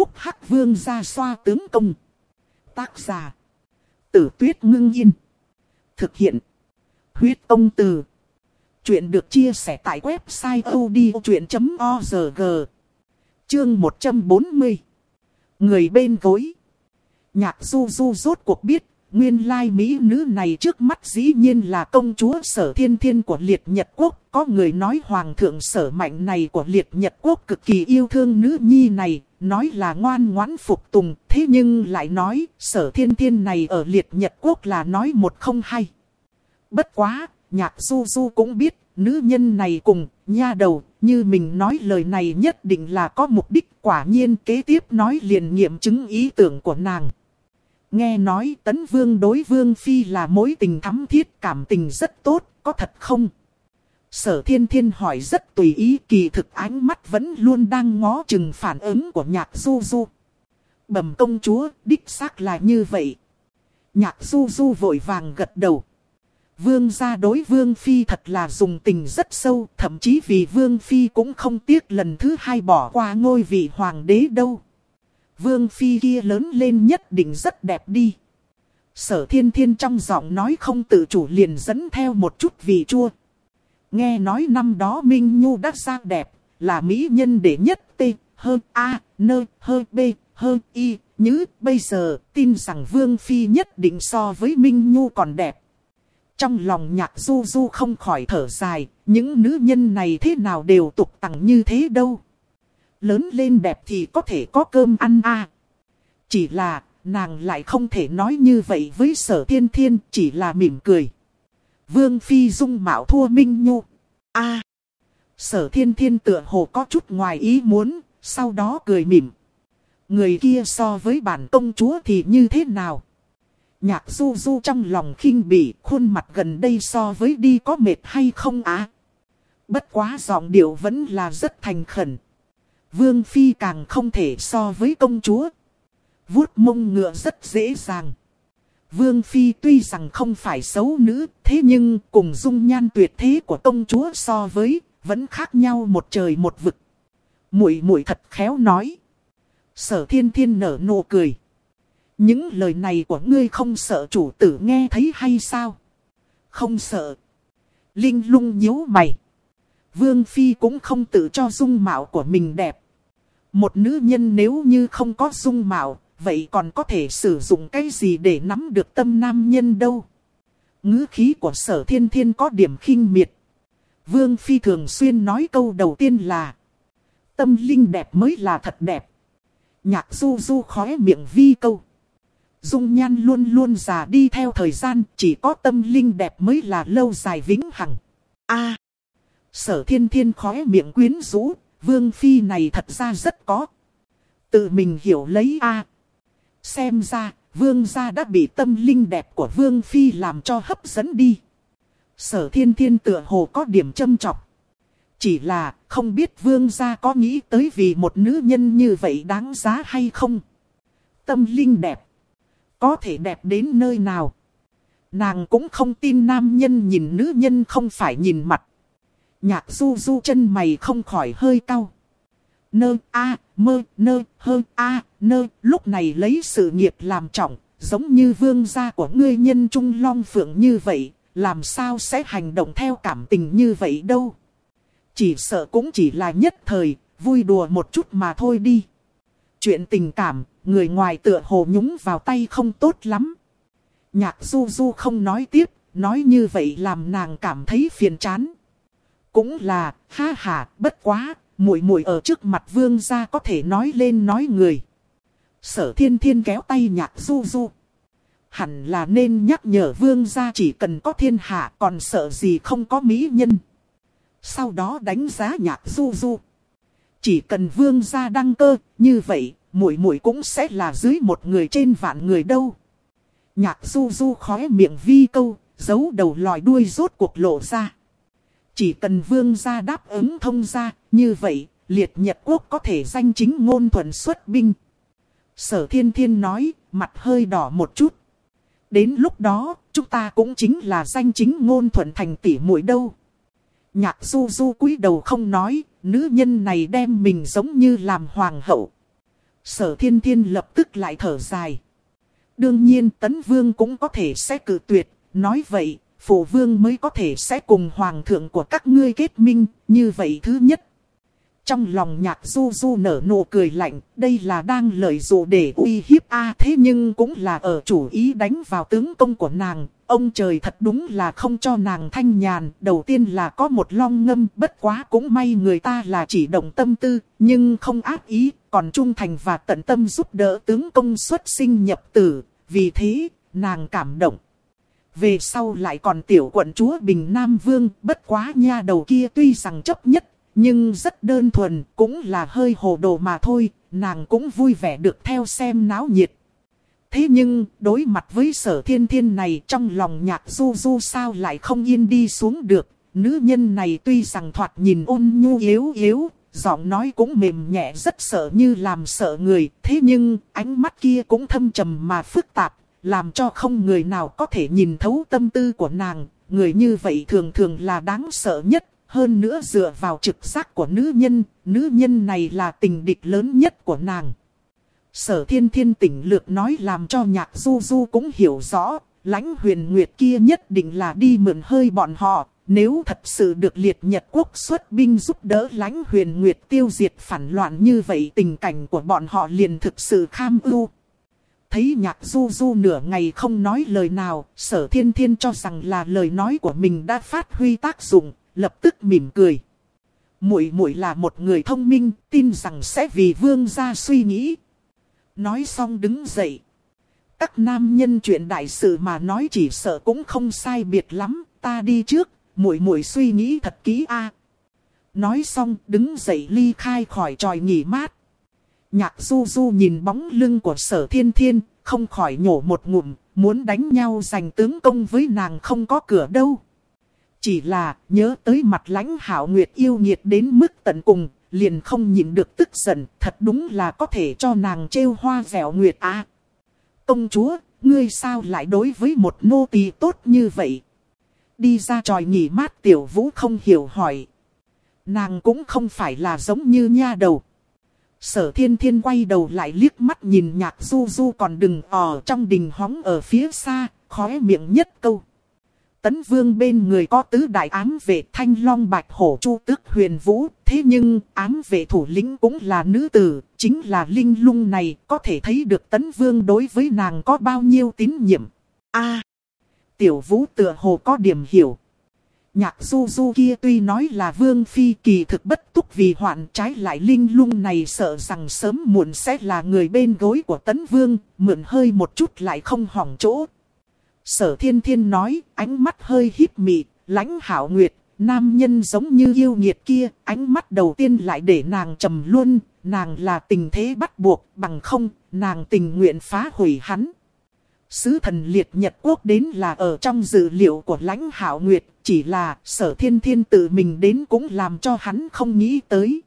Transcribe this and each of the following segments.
phúc hắc vương ra xoa tướng công. Tác giả. Tử tuyết ngưng yên. Thực hiện. Huyết ông từ. Chuyện được chia sẻ tại website odchuyện.org. Chương 140. Người bên gối. Nhạc du du rốt cuộc biết Nguyên lai mỹ nữ này trước mắt dĩ nhiên là công chúa sở thiên thiên của liệt Nhật Quốc. Có người nói hoàng thượng sở mạnh này của liệt Nhật Quốc cực kỳ yêu thương nữ nhi này, nói là ngoan ngoãn phục tùng. Thế nhưng lại nói sở thiên thiên này ở liệt Nhật Quốc là nói một không hay. Bất quá, nhạc du du cũng biết, nữ nhân này cùng, nha đầu, như mình nói lời này nhất định là có mục đích quả nhiên kế tiếp nói liền nghiệm chứng ý tưởng của nàng. Nghe nói tấn vương đối vương phi là mối tình thắm thiết cảm tình rất tốt, có thật không? Sở thiên thiên hỏi rất tùy ý kỳ thực ánh mắt vẫn luôn đang ngó chừng phản ứng của nhạc du du. Bẩm công chúa, đích xác là như vậy. Nhạc du du vội vàng gật đầu. Vương gia đối vương phi thật là dùng tình rất sâu, thậm chí vì vương phi cũng không tiếc lần thứ hai bỏ qua ngôi vị hoàng đế đâu. Vương Phi kia lớn lên nhất định rất đẹp đi. Sở thiên thiên trong giọng nói không tự chủ liền dẫn theo một chút vị chua. Nghe nói năm đó Minh Nhu đã sang đẹp, là mỹ nhân đệ nhất T, hơn A, nơ, hơn B, hơn Y. Như bây giờ tin rằng Vương Phi nhất định so với Minh Nhu còn đẹp. Trong lòng nhạc du du không khỏi thở dài, những nữ nhân này thế nào đều tục tặng như thế đâu lớn lên đẹp thì có thể có cơm ăn à. Chỉ là, nàng lại không thể nói như vậy với sở thiên thiên, chỉ là mỉm cười. Vương Phi dung mạo thua Minh Nhu. a sở thiên thiên tựa hồ có chút ngoài ý muốn, sau đó cười mỉm. Người kia so với bản công chúa thì như thế nào? Nhạc du du trong lòng khinh bỉ, khuôn mặt gần đây so với đi có mệt hay không á? Bất quá giọng điệu vẫn là rất thành khẩn. Vương Phi càng không thể so với công chúa. Vuốt mông ngựa rất dễ dàng. Vương Phi tuy rằng không phải xấu nữ, thế nhưng cùng dung nhan tuyệt thế của công chúa so với, vẫn khác nhau một trời một vực. Muội muội thật khéo nói. Sở thiên thiên nở nụ cười. Những lời này của ngươi không sợ chủ tử nghe thấy hay sao? Không sợ. Linh lung nhíu mày. Vương Phi cũng không tự cho dung mạo của mình đẹp. Một nữ nhân nếu như không có dung mạo, vậy còn có thể sử dụng cái gì để nắm được tâm nam nhân đâu? ngữ khí của sở thiên thiên có điểm khinh miệt. Vương Phi thường xuyên nói câu đầu tiên là Tâm linh đẹp mới là thật đẹp. Nhạc du du khóe miệng vi câu. Dung nhan luôn luôn già đi theo thời gian, chỉ có tâm linh đẹp mới là lâu dài vĩnh hằng. A. sở thiên thiên khóe miệng quyến rũ, Vương Phi này thật ra rất có. Tự mình hiểu lấy a Xem ra, Vương gia đã bị tâm linh đẹp của Vương Phi làm cho hấp dẫn đi. Sở thiên thiên tựa hồ có điểm châm chọc. Chỉ là không biết Vương gia có nghĩ tới vì một nữ nhân như vậy đáng giá hay không. Tâm linh đẹp. Có thể đẹp đến nơi nào. Nàng cũng không tin nam nhân nhìn nữ nhân không phải nhìn mặt. Nhạc du du chân mày không khỏi hơi cau. Nơ a mơ nơ hơ a nơ lúc này lấy sự nghiệp làm trọng, giống như vương gia của ngươi nhân trung long phượng như vậy, làm sao sẽ hành động theo cảm tình như vậy đâu. Chỉ sợ cũng chỉ là nhất thời, vui đùa một chút mà thôi đi. Chuyện tình cảm, người ngoài tựa hồ nhúng vào tay không tốt lắm. Nhạc du du không nói tiếp, nói như vậy làm nàng cảm thấy phiền chán. Cũng là, ha ha, bất quá, muội muội ở trước mặt vương gia có thể nói lên nói người. Sở thiên thiên kéo tay nhạc du du. Hẳn là nên nhắc nhở vương gia chỉ cần có thiên hạ còn sợ gì không có mỹ nhân. Sau đó đánh giá nhạc du du. Chỉ cần vương gia đăng cơ, như vậy, muội muội cũng sẽ là dưới một người trên vạn người đâu. Nhạc du du khóe miệng vi câu, giấu đầu lòi đuôi rốt cuộc lộ ra. Chỉ cần vương gia đáp ứng thông gia, như vậy, liệt Nhật Quốc có thể danh chính ngôn thuận xuất binh. Sở thiên thiên nói, mặt hơi đỏ một chút. Đến lúc đó, chúng ta cũng chính là danh chính ngôn thuận thành tỷ muội đâu. Nhạc du du cúi đầu không nói, nữ nhân này đem mình giống như làm hoàng hậu. Sở thiên thiên lập tức lại thở dài. Đương nhiên tấn vương cũng có thể sẽ cử tuyệt, nói vậy, phụ vương mới có thể sẽ cùng hoàng thượng của các ngươi kết minh, như vậy thứ nhất. Trong lòng nhạc du du nở nụ cười lạnh, đây là đang lợi dụ để uy hiếp a thế nhưng cũng là ở chủ ý đánh vào tướng công của nàng. Ông trời thật đúng là không cho nàng thanh nhàn, đầu tiên là có một long ngâm, bất quá cũng may người ta là chỉ động tâm tư, nhưng không ác ý, còn trung thành và tận tâm giúp đỡ tướng công xuất sinh nhập tử, vì thế, nàng cảm động. Về sau lại còn tiểu quận chúa Bình Nam Vương, bất quá nha đầu kia tuy rằng chấp nhất, nhưng rất đơn thuần, cũng là hơi hồ đồ mà thôi, nàng cũng vui vẻ được theo xem náo nhiệt. Thế nhưng, đối mặt với sở thiên thiên này trong lòng nhạc du du sao lại không yên đi xuống được. Nữ nhân này tuy rằng thoạt nhìn ôn nhu yếu yếu, giọng nói cũng mềm nhẹ rất sợ như làm sợ người. Thế nhưng, ánh mắt kia cũng thâm trầm mà phức tạp, làm cho không người nào có thể nhìn thấu tâm tư của nàng. Người như vậy thường thường là đáng sợ nhất. Hơn nữa dựa vào trực giác của nữ nhân, nữ nhân này là tình địch lớn nhất của nàng. Sở thiên thiên tỉnh lược nói làm cho nhạc du du cũng hiểu rõ, lãnh huyền nguyệt kia nhất định là đi mượn hơi bọn họ. Nếu thật sự được liệt nhật quốc xuất binh giúp đỡ lãnh huyền nguyệt tiêu diệt phản loạn như vậy tình cảnh của bọn họ liền thực sự kham ưu. Thấy nhạc du du nửa ngày không nói lời nào, sở thiên thiên cho rằng là lời nói của mình đã phát huy tác dụng, lập tức mỉm cười. Muội muội là một người thông minh, tin rằng sẽ vì vương gia suy nghĩ. Nói xong đứng dậy. Các nam nhân chuyện đại sự mà nói chỉ sợ cũng không sai biệt lắm, ta đi trước, muội muội suy nghĩ thật kỹ a. Nói xong đứng dậy ly khai khỏi tròi nghỉ mát. Nhạc du du nhìn bóng lưng của sở thiên thiên, không khỏi nhổ một ngụm, muốn đánh nhau giành tướng công với nàng không có cửa đâu. Chỉ là nhớ tới mặt lãnh hảo nguyệt yêu nhiệt đến mức tận cùng, liền không nhịn được tức giận, thật đúng là có thể cho nàng trêu hoa vẻo nguyệt à. Công chúa, ngươi sao lại đối với một nô tỳ tốt như vậy? Đi ra tròi nghỉ mát tiểu vũ không hiểu hỏi. Nàng cũng không phải là giống như nha đầu. Sở thiên thiên quay đầu lại liếc mắt nhìn nhạc du du còn đừng ở trong đình hóng ở phía xa, khóe miệng nhất câu. Tấn vương bên người có tứ đại ám vệ thanh long bạch hổ chu tước huyền vũ. Thế nhưng ám vệ thủ lĩnh cũng là nữ tử, chính là linh lung này có thể thấy được tấn vương đối với nàng có bao nhiêu tín nhiệm. a tiểu vũ tựa hồ có điểm hiểu. Nhạc du du kia tuy nói là vương phi kỳ thực bất túc vì hoạn trái lại linh lung này sợ rằng sớm muộn sẽ là người bên gối của tấn vương, mượn hơi một chút lại không hỏng chỗ. Sở thiên thiên nói, ánh mắt hơi híp mị, lãnh hảo nguyệt, nam nhân giống như yêu nghiệt kia, ánh mắt đầu tiên lại để nàng trầm luôn, nàng là tình thế bắt buộc, bằng không, nàng tình nguyện phá hủy hắn. Sứ thần liệt Nhật Quốc đến là ở trong dữ liệu của lãnh hảo nguyệt, chỉ là sở thiên thiên tự mình đến cũng làm cho hắn không nghĩ tới.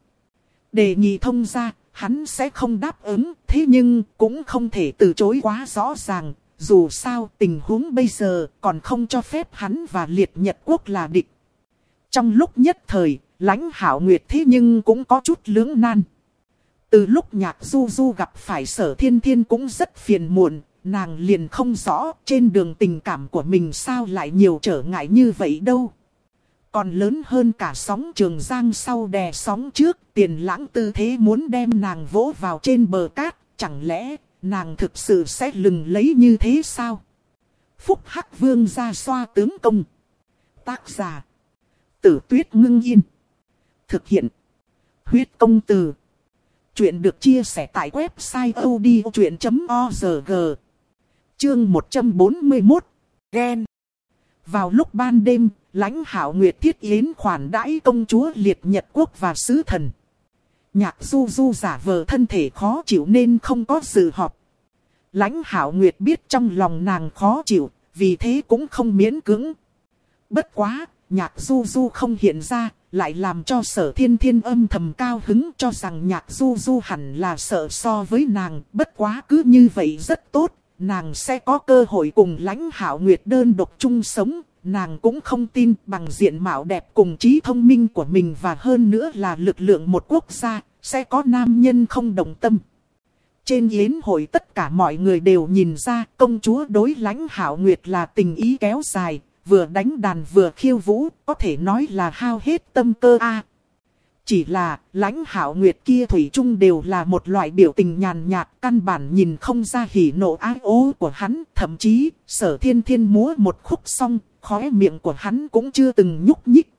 Đề nghị thông ra, hắn sẽ không đáp ứng, thế nhưng cũng không thể từ chối quá rõ ràng, dù sao tình huống bây giờ còn không cho phép hắn và liệt Nhật Quốc là địch. Trong lúc nhất thời, lãnh hảo nguyệt thế nhưng cũng có chút lưỡng nan. Từ lúc nhạc du du gặp phải sở thiên thiên cũng rất phiền muộn, nàng liền không rõ trên đường tình cảm của mình sao lại nhiều trở ngại như vậy đâu. Còn lớn hơn cả sóng trường giang sau đè sóng trước, tiền lãng tư thế muốn đem nàng vỗ vào trên bờ cát, chẳng lẽ nàng thực sự sẽ lừng lấy như thế sao? Phúc Hắc Vương ra xoa tướng công. Tác giả. Tử tuyết ngưng yên. Thực hiện. Huyết công từ. Chuyện được chia sẻ tại website odchuyện.org. Chương 141. Gen. Vào lúc ban đêm, lãnh hảo nguyệt thiết yến khoản đãi công chúa liệt nhật quốc và sứ thần. Nhạc du du giả vờ thân thể khó chịu nên không có sự họp. Lãnh hảo nguyệt biết trong lòng nàng khó chịu, vì thế cũng không miễn cưỡng. Bất quá, nhạc du du không hiện ra, lại làm cho sở thiên thiên âm thầm cao hứng cho rằng nhạc du du hẳn là sợ so với nàng. Bất quá cứ như vậy rất tốt, nàng sẽ có cơ hội cùng lãnh hảo nguyệt đơn độc chung sống, nàng cũng không tin bằng diện mạo đẹp cùng trí thông minh của mình và hơn nữa là lực lượng một quốc gia, sẽ có nam nhân không đồng tâm. Trên yến hội tất cả mọi người đều nhìn ra công chúa đối lãnh hảo nguyệt là tình ý kéo dài, vừa đánh đàn vừa khiêu vũ, có thể nói là hao hết tâm cơ a. Chỉ là, lãnh hảo nguyệt kia thủy chung đều là một loại biểu tình nhàn nhạt, căn bản nhìn không ra hỉ nộ ái ố của hắn, thậm chí, sở thiên thiên múa một khúc xong, khóe miệng của hắn cũng chưa từng nhúc nhích.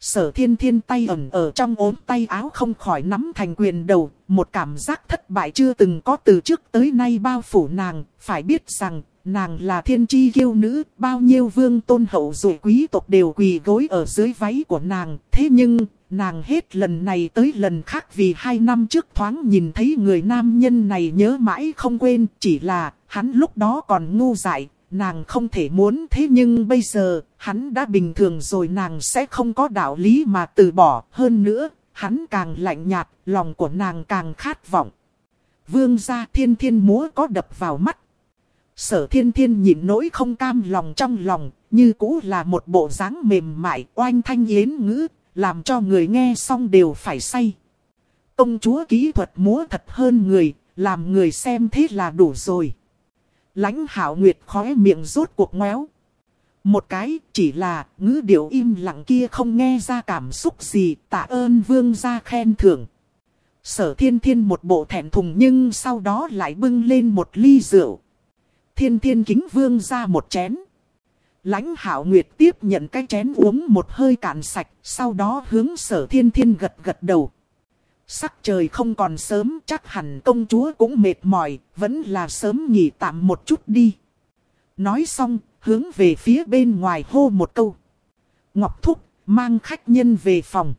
Sở thiên thiên tay ẩn ở trong ốm tay áo không khỏi nắm thành quyền đầu, một cảm giác thất bại chưa từng có từ trước tới nay bao phủ nàng, phải biết rằng, nàng là thiên chi kiêu nữ, bao nhiêu vương tôn hậu rồi quý tộc đều quỳ gối ở dưới váy của nàng, thế nhưng, nàng hết lần này tới lần khác vì hai năm trước thoáng nhìn thấy người nam nhân này nhớ mãi không quên, chỉ là, hắn lúc đó còn ngu dại, nàng không thể muốn thế nhưng bây giờ, hắn đã bình thường rồi nàng sẽ không có đạo lý mà từ bỏ. Hơn nữa, hắn càng lạnh nhạt, lòng của nàng càng khát vọng. Vương gia thiên thiên múa có đập vào mắt. Sở thiên thiên nhịn nỗi không cam lòng trong lòng, như cũ là một bộ dáng mềm mại, oanh thanh yến ngữ, làm cho người nghe xong đều phải say. Công chúa kỹ thuật múa thật hơn người, làm người xem thế là đủ rồi. Lãnh hảo nguyệt khóe miệng rốt cuộc ngoéo. Một cái chỉ là ngữ điệu im lặng kia không nghe ra cảm xúc gì tạ ơn vương gia khen thưởng. Sở thiên thiên một bộ thẹn thùng nhưng sau đó lại bưng lên một ly rượu. Thiên thiên kính vương ra một chén. Lãnh hảo nguyệt tiếp nhận cái chén uống một hơi cạn sạch, sau đó hướng sở thiên thiên gật gật đầu. Sắc trời không còn sớm chắc hẳn công chúa cũng mệt mỏi, vẫn là sớm nghỉ tạm một chút đi. Nói xong, hướng về phía bên ngoài hô một câu. Ngọc Thúc, mang khách nhân về phòng.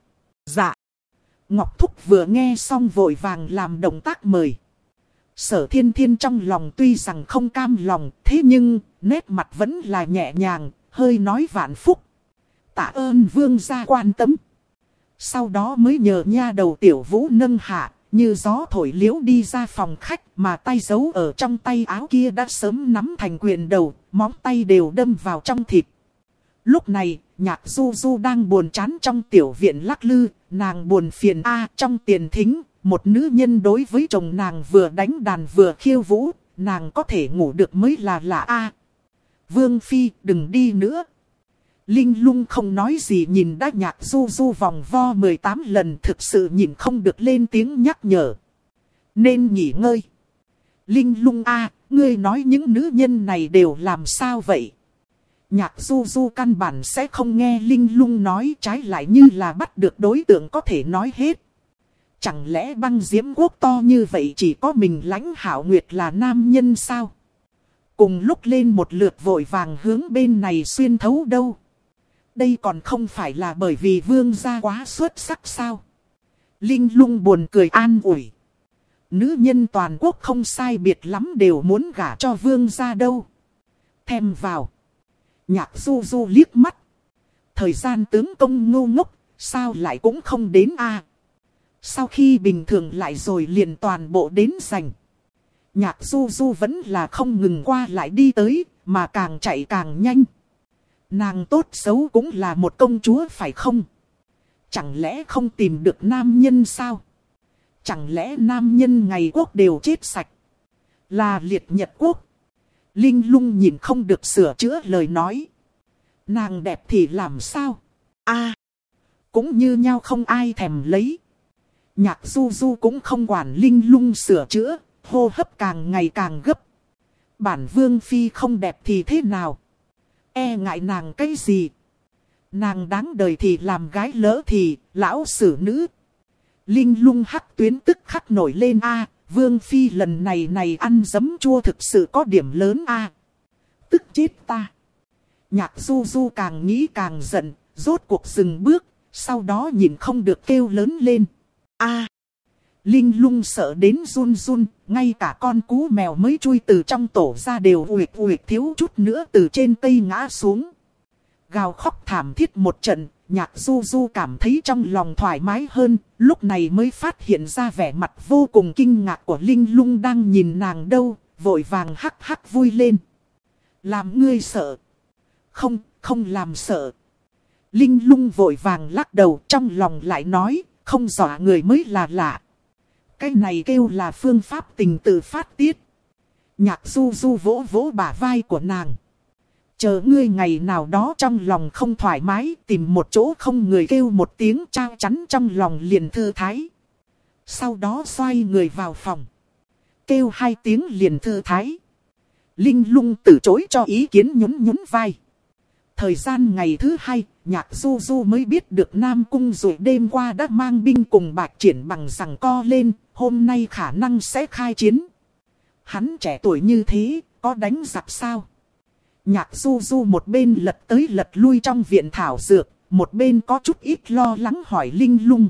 Dạ. Ngọc Thúc vừa nghe xong vội vàng làm động tác mời. Sở thiên thiên trong lòng tuy rằng không cam lòng, thế nhưng, nét mặt vẫn là nhẹ nhàng, hơi nói vạn phúc. Tạ ơn vương gia quan tâm. Sau đó mới nhờ nha đầu tiểu vũ nâng hạ, như gió thổi liễu đi ra phòng khách mà tay giấu ở trong tay áo kia đã sớm nắm thành quyền đầu, móng tay đều đâm vào trong thịt. Lúc này, nhạc du du đang buồn chán trong tiểu viện lắc lư, nàng buồn phiền a trong tiền thính, một nữ nhân đối với chồng nàng vừa đánh đàn vừa khiêu vũ, nàng có thể ngủ được mới là lạ a Vương Phi đừng đi nữa, Linh lung không nói gì nhìn đã nhạc du du vòng vo 18 lần thực sự nhìn không được lên tiếng nhắc nhở. Nên nghỉ ngơi. Linh lung a ngươi nói những nữ nhân này đều làm sao vậy? Nhạc du du căn bản sẽ không nghe Linh lung nói trái lại như là bắt được đối tượng có thể nói hết. Chẳng lẽ băng diễm quốc to như vậy chỉ có mình lãnh hảo nguyệt là nam nhân sao? Cùng lúc lên một lượt vội vàng hướng bên này xuyên thấu đâu? đây còn không phải là bởi vì vương gia quá xuất sắc sao. Linh lung buồn cười an ủi. Nữ nhân toàn quốc không sai biệt lắm đều muốn gả cho vương gia đâu. Thêm vào. Nhạc du du liếc mắt. Thời gian tướng công ngu ngốc, sao lại cũng không đến a sau khi bình thường lại rồi liền toàn bộ đến giành. Nhạc du du vẫn là không ngừng qua lại đi tới, mà càng chạy càng nhanh. Nàng tốt xấu cũng là một công chúa phải không? Chẳng lẽ không tìm được nam nhân sao? Chẳng lẽ nam nhân ngày quốc đều chết sạch? Là liệt nhật quốc. Linh lung nhìn không được sửa chữa lời nói. Nàng đẹp thì làm sao? a cũng như nhau không ai thèm lấy. Nhạc du du cũng không quản linh lung sửa chữa, hô hấp càng ngày càng gấp. Bản vương phi không đẹp thì thế nào? E ngại nàng cái gì? Nàng đáng đời thì làm gái lỡ thì, lão xử nữ. Linh lung hắc tuyến tức khắc nổi lên a Vương Phi lần này này ăn dấm chua thực sự có điểm lớn a Tức chết ta. Nhạc du du càng nghĩ càng giận, rốt cuộc dừng bước, sau đó nhìn không được kêu lớn lên a Linh lung sợ đến run run, ngay cả con cú mèo mới chui từ trong tổ ra đều uyệt uyệt thiếu chút nữa từ trên cây ngã xuống. Gào khóc thảm thiết một trận, nhạc du du cảm thấy trong lòng thoải mái hơn, lúc này mới phát hiện ra vẻ mặt vô cùng kinh ngạc của Linh lung đang nhìn nàng đâu, vội vàng hắc hắc vui lên. Làm ngươi sợ. Không, không làm sợ. Linh lung vội vàng lắc đầu trong lòng lại nói, không dọa người mới là lạ Cái này kêu là phương pháp tình tự phát tiết. Nhạc du du vỗ vỗ bả vai của nàng. Chờ ngươi ngày nào đó trong lòng không thoải mái, tìm một chỗ không người kêu một tiếng trao chắn trong lòng liền thư thái. Sau đó xoay người vào phòng. Kêu hai tiếng liền thư thái. Linh lung từ chối cho ý kiến nhún nhún vai. Thời gian ngày thứ hai, nhạc du du mới biết được Nam Cung rồi đêm qua đã mang binh cùng bạc triển bằng rằng co lên, hôm nay khả năng sẽ khai chiến. Hắn trẻ tuổi như thế, có đánh giặc sao? Nhạc du du một bên lật tới lật lui trong viện thảo dược, một bên có chút ít lo lắng hỏi Linh lung.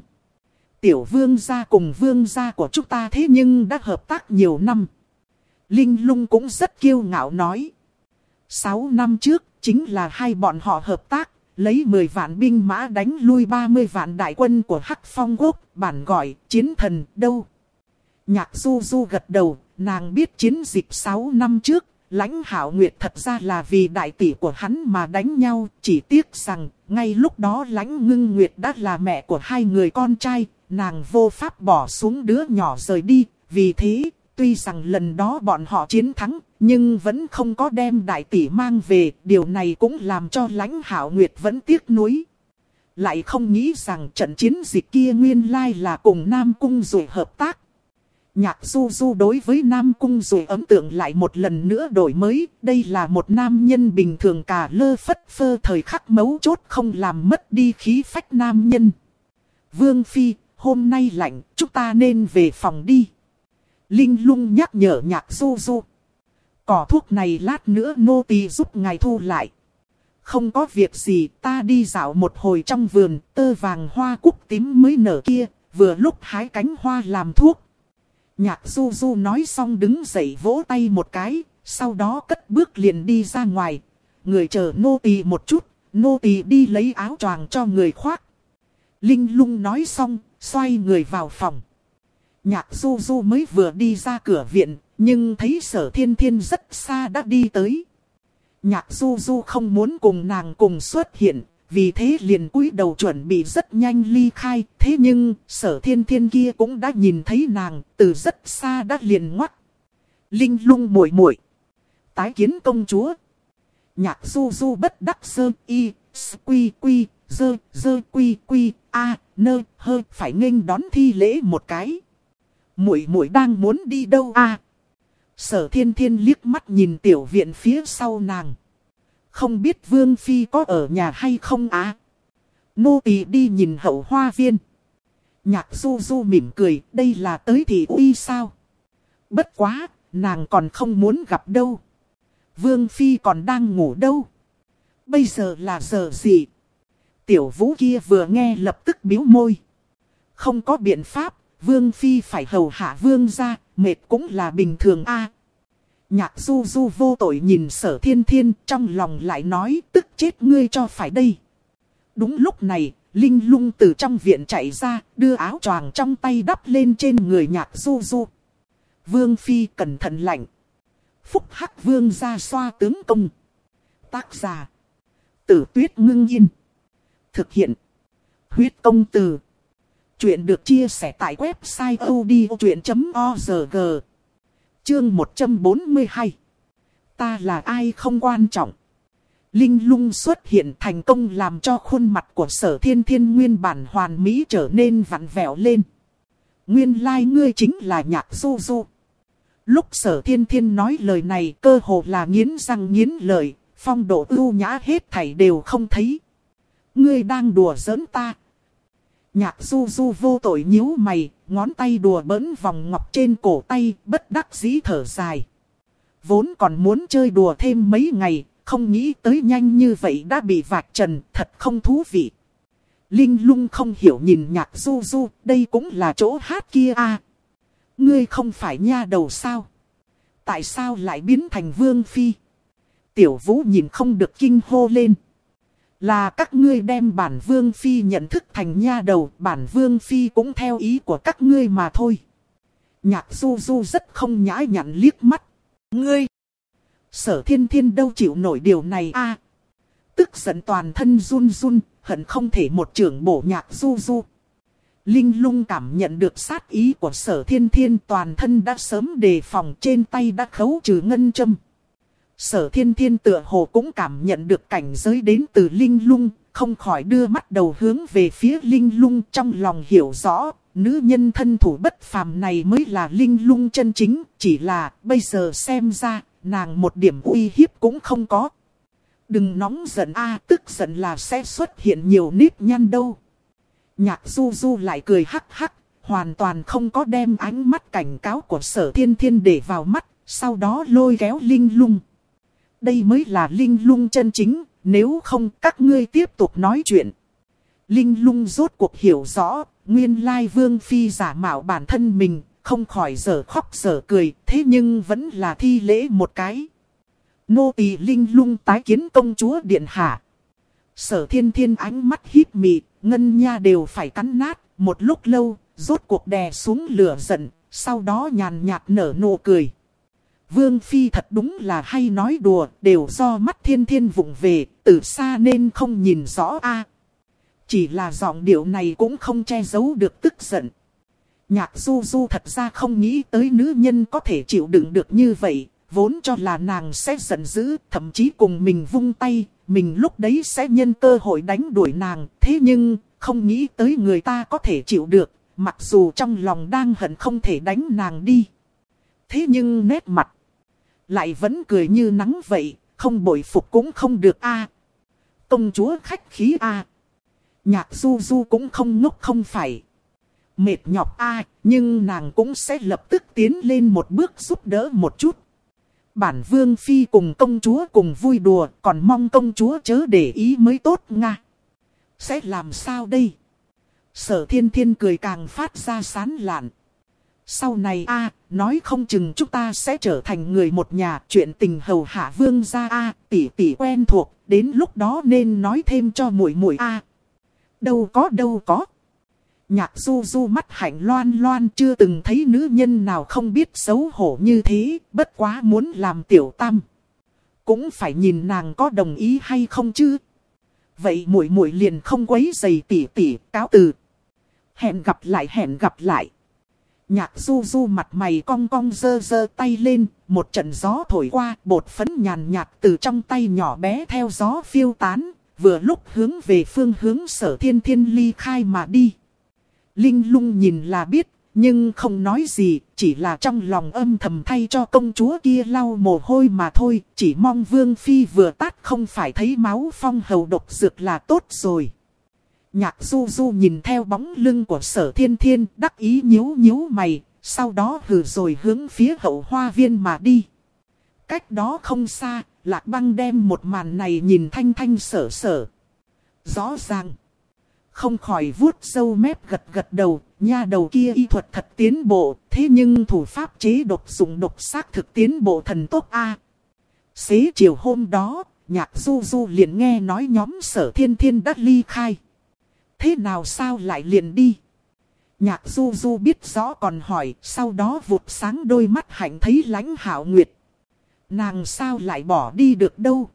Tiểu vương gia cùng vương gia của chúng ta thế nhưng đã hợp tác nhiều năm. Linh lung cũng rất kiêu ngạo nói. Sáu năm trước, chính là hai bọn họ hợp tác, lấy 10 vạn binh mã đánh lui 30 vạn đại quân của Hắc Phong Quốc, bản gọi chiến thần đâu. Nhạc du du gật đầu, nàng biết chiến dịch 6 năm trước, lãnh hảo nguyệt thật ra là vì đại tỷ của hắn mà đánh nhau, chỉ tiếc rằng, ngay lúc đó lãnh ngưng nguyệt đã là mẹ của hai người con trai, nàng vô pháp bỏ xuống đứa nhỏ rời đi, vì thế, tuy rằng lần đó bọn họ chiến thắng, nhưng vẫn không có đem đại tỷ mang về, điều này cũng làm cho lãnh hảo nguyệt vẫn tiếc nuối. Lại không nghĩ rằng trận chiến dịch kia nguyên lai là cùng Nam Cung rồi hợp tác. Nhạc du du đối với Nam Cung rồi ấn tượng lại một lần nữa đổi mới. Đây là một nam nhân bình thường cả lơ phất phơ thời khắc mấu chốt không làm mất đi khí phách nam nhân. Vương Phi, hôm nay lạnh, chúng ta nên về phòng đi. Linh lung nhắc nhở nhạc du du. Cỏ thuốc này lát nữa nô tỳ giúp ngài thu lại. Không có việc gì ta đi dạo một hồi trong vườn tơ vàng hoa cúc tím mới nở kia, vừa lúc hái cánh hoa làm thuốc. Nhạc du du nói xong đứng dậy vỗ tay một cái, sau đó cất bước liền đi ra ngoài. Người chờ nô tỳ một chút, nô tỳ đi lấy áo choàng cho người khoác. Linh lung nói xong, xoay người vào phòng. Nhạc du du mới vừa đi ra cửa viện, nhưng thấy sở thiên thiên rất xa đã đi tới. Nhạc du du không muốn cùng nàng cùng xuất hiện, vì thế liền cúi đầu chuẩn bị rất nhanh ly khai. Thế nhưng sở thiên thiên kia cũng đã nhìn thấy nàng, từ rất xa đã liền ngoắt. Linh lung muội muội Tái kiến công chúa. Nhạc du du bất đắc sơ y, quy quy, dơ, dơ quy quy, a, nơ, hơ, phải nghênh đón thi lễ một cái. Muội muội đang muốn đi đâu a? Sở thiên thiên liếc mắt nhìn tiểu viện phía sau nàng. Không biết vương phi có ở nhà hay không á? Nô tỳ đi nhìn hậu hoa viên. Nhạc du du mỉm cười, đây là tới thị uy sao? Bất quá, nàng còn không muốn gặp đâu. Vương phi còn đang ngủ đâu? Bây giờ là giờ gì? Tiểu vũ kia vừa nghe lập tức biếu môi. Không có biện pháp, Vương Phi phải hầu hạ Vương ra, mệt cũng là bình thường a Nhạc du du vô tội nhìn sở thiên thiên trong lòng lại nói tức chết ngươi cho phải đây. Đúng lúc này, Linh lung từ trong viện chạy ra, đưa áo choàng trong tay đắp lên trên người nhạc du du. Vương Phi cẩn thận lạnh. Phúc Hắc Vương ra xoa tướng công. Tác giả. Tử tuyết ngưng yên. Thực hiện. Huyết công từ. Chuyện được chia sẻ tại website odchuyện.org Chương 142 Ta là ai không quan trọng. Linh lung xuất hiện thành công làm cho khuôn mặt của sở thiên thiên nguyên bản hoàn mỹ trở nên vặn vẹo lên. Nguyên lai like ngươi chính là nhạc du du. Lúc sở thiên thiên nói lời này cơ hồ là nghiến răng nghiến lợi, phong độ ưu nhã hết thảy đều không thấy. Ngươi đang đùa giỡn ta, Nhạc du du vô tội nhíu mày, ngón tay đùa bỡn vòng ngọc trên cổ tay, bất đắc dĩ thở dài. Vốn còn muốn chơi đùa thêm mấy ngày, không nghĩ tới nhanh như vậy đã bị vạch trần, thật không thú vị. Linh lung không hiểu nhìn nhạc du du, đây cũng là chỗ hát kia à. Ngươi không phải nha đầu sao? Tại sao lại biến thành vương phi? Tiểu vũ nhìn không được kinh hô lên. Là các ngươi đem bản vương phi nhận thức thành nha đầu, bản vương phi cũng theo ý của các ngươi mà thôi. Nhạc du du rất không nhã nhặn liếc mắt. Ngươi! Sở thiên thiên đâu chịu nổi điều này a Tức giận toàn thân run run, hận không thể một trưởng bổ nhạc du du. Linh lung cảm nhận được sát ý của sở thiên thiên toàn thân đã sớm đề phòng trên tay đã khấu trừ ngân châm. Sở thiên thiên tựa hồ cũng cảm nhận được cảnh giới đến từ linh lung, không khỏi đưa mắt đầu hướng về phía linh lung trong lòng hiểu rõ, nữ nhân thân thủ bất phàm này mới là linh lung chân chính, chỉ là bây giờ xem ra, nàng một điểm uy hiếp cũng không có. Đừng nóng giận a tức giận là sẽ xuất hiện nhiều nếp nhăn đâu. Nhạc du du lại cười hắc hắc, hoàn toàn không có đem ánh mắt cảnh cáo của sở thiên thiên để vào mắt, sau đó lôi kéo linh lung. Đây mới là linh lung chân chính, nếu không các ngươi tiếp tục nói chuyện. Linh lung rốt cuộc hiểu rõ, nguyên lai vương phi giả mạo bản thân mình, không khỏi giờ khóc giờ cười, thế nhưng vẫn là thi lễ một cái. Nô tỳ linh lung tái kiến công chúa điện hạ. Sở thiên thiên ánh mắt híp mị, ngân nha đều phải cắn nát, một lúc lâu, rốt cuộc đè xuống lửa giận, sau đó nhàn nhạt nở nụ cười. Vương Phi thật đúng là hay nói đùa, đều do mắt thiên thiên vụng về, từ xa nên không nhìn rõ a. Chỉ là giọng điệu này cũng không che giấu được tức giận. Nhạc du du thật ra không nghĩ tới nữ nhân có thể chịu đựng được như vậy, vốn cho là nàng sẽ giận dữ, thậm chí cùng mình vung tay, mình lúc đấy sẽ nhân cơ hội đánh đuổi nàng. Thế nhưng, không nghĩ tới người ta có thể chịu được, mặc dù trong lòng đang hận không thể đánh nàng đi. Thế nhưng nét mặt, lại vẫn cười như nắng vậy, không bội phục cũng không được a Công chúa khách khí a Nhạc du du cũng không ngốc không phải. Mệt nhọc a nhưng nàng cũng sẽ lập tức tiến lên một bước giúp đỡ một chút. Bản vương phi cùng công chúa cùng vui đùa, còn mong công chúa chớ để ý mới tốt nga. Sẽ làm sao đây? Sở thiên thiên cười càng phát ra sán lạn. Sau này a nói không chừng chúng ta sẽ trở thành người một nhà chuyện tình hầu hạ vương gia a tỷ tỷ quen thuộc, đến lúc đó nên nói thêm cho muội muội a Đâu có đâu có. Nhạc du du mắt hạnh loan loan chưa từng thấy nữ nhân nào không biết xấu hổ như thế, bất quá muốn làm tiểu tam. Cũng phải nhìn nàng có đồng ý hay không chứ. Vậy muội muội liền không quấy giày tỷ tỷ cáo từ. Hẹn gặp lại hẹn gặp lại. Nhạc du du mặt mày cong cong dơ dơ tay lên, một trận gió thổi qua, bột phấn nhàn nhạt từ trong tay nhỏ bé theo gió phiêu tán, vừa lúc hướng về phương hướng sở thiên thiên ly khai mà đi. Linh lung nhìn là biết, nhưng không nói gì, chỉ là trong lòng âm thầm thay cho công chúa kia lau mồ hôi mà thôi, chỉ mong vương phi vừa tát không phải thấy máu phong hầu độc dược là tốt rồi. Nhạc du du nhìn theo bóng lưng của sở thiên thiên, đắc ý nhíu nhíu mày, sau đó hừ rồi hướng phía hậu hoa viên mà đi. Cách đó không xa, lạc băng đem một màn này nhìn thanh thanh sở sở. Rõ ràng. Không khỏi vuốt sâu mép gật gật đầu, nha đầu kia y thuật thật tiến bộ, thế nhưng thủ pháp chế độc dùng độc xác thực tiến bộ thần tốt A. Xế chiều hôm đó, nhạc du du liền nghe nói nhóm sở thiên thiên đã ly khai. Thế nào sao lại liền đi? Nhạc du du biết rõ còn hỏi, sau đó vụt sáng đôi mắt hạnh thấy lãnh hảo nguyệt. Nàng sao lại bỏ đi được đâu?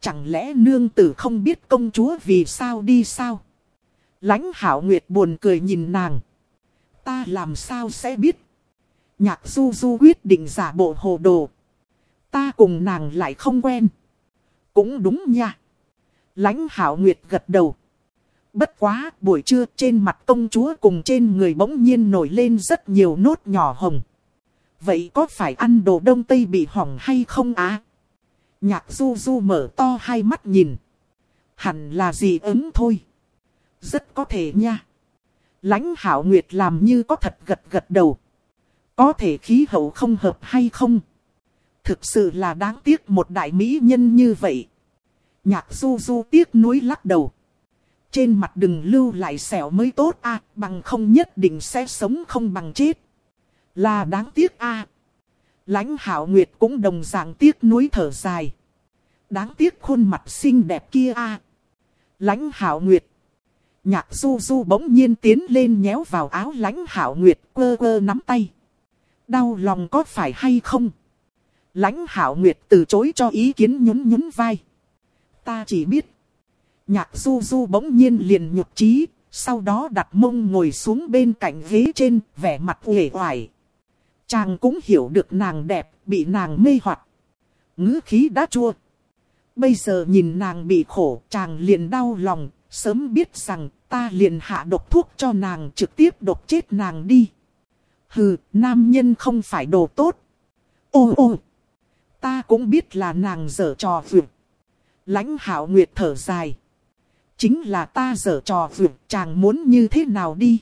Chẳng lẽ nương tử không biết công chúa vì sao đi sao? Lãnh hảo nguyệt buồn cười nhìn nàng. Ta làm sao sẽ biết? Nhạc du du quyết định giả bộ hồ đồ. Ta cùng nàng lại không quen. Cũng đúng nha. Lãnh hảo nguyệt gật đầu. Bất quá, buổi trưa trên mặt công chúa cùng trên người bỗng nhiên nổi lên rất nhiều nốt nhỏ hồng. Vậy có phải ăn đồ đông tây bị hỏng hay không á? Nhạc du du mở to hai mắt nhìn. Hẳn là gì ứng thôi. Rất có thể nha. Lãnh hảo nguyệt làm như có thật gật gật đầu. Có thể khí hậu không hợp hay không? Thực sự là đáng tiếc một đại mỹ nhân như vậy. Nhạc du du tiếc nuối lắc đầu. Trên mặt đừng lưu lại sẹo mới tốt a, bằng không nhất định sẽ sống không bằng chết. Là đáng tiếc a Lãnh hảo nguyệt cũng đồng dạng tiếc nuối thở dài. Đáng tiếc khuôn mặt xinh đẹp kia a Lãnh hảo nguyệt. Nhạc du du bỗng nhiên tiến lên nhéo vào áo lãnh hảo nguyệt, quơ quơ nắm tay. Đau lòng có phải hay không? Lãnh hảo nguyệt từ chối cho ý kiến nhún nhún vai. Ta chỉ biết. Nhạc du du bỗng nhiên liền nhục trí, sau đó đặt mông ngồi xuống bên cạnh ghế trên, vẻ mặt uể oải. Chàng cũng hiểu được nàng đẹp, bị nàng mê hoặc. ngữ khí đã chua. Bây giờ nhìn nàng bị khổ, chàng liền đau lòng, sớm biết rằng ta liền hạ độc thuốc cho nàng trực tiếp độc chết nàng đi. Hừ, nam nhân không phải đồ tốt. Ô ô, ta cũng biết là nàng dở trò vượt. lãnh hảo nguyệt thở dài. Chính là ta dở trò vượt, chàng muốn như thế nào đi.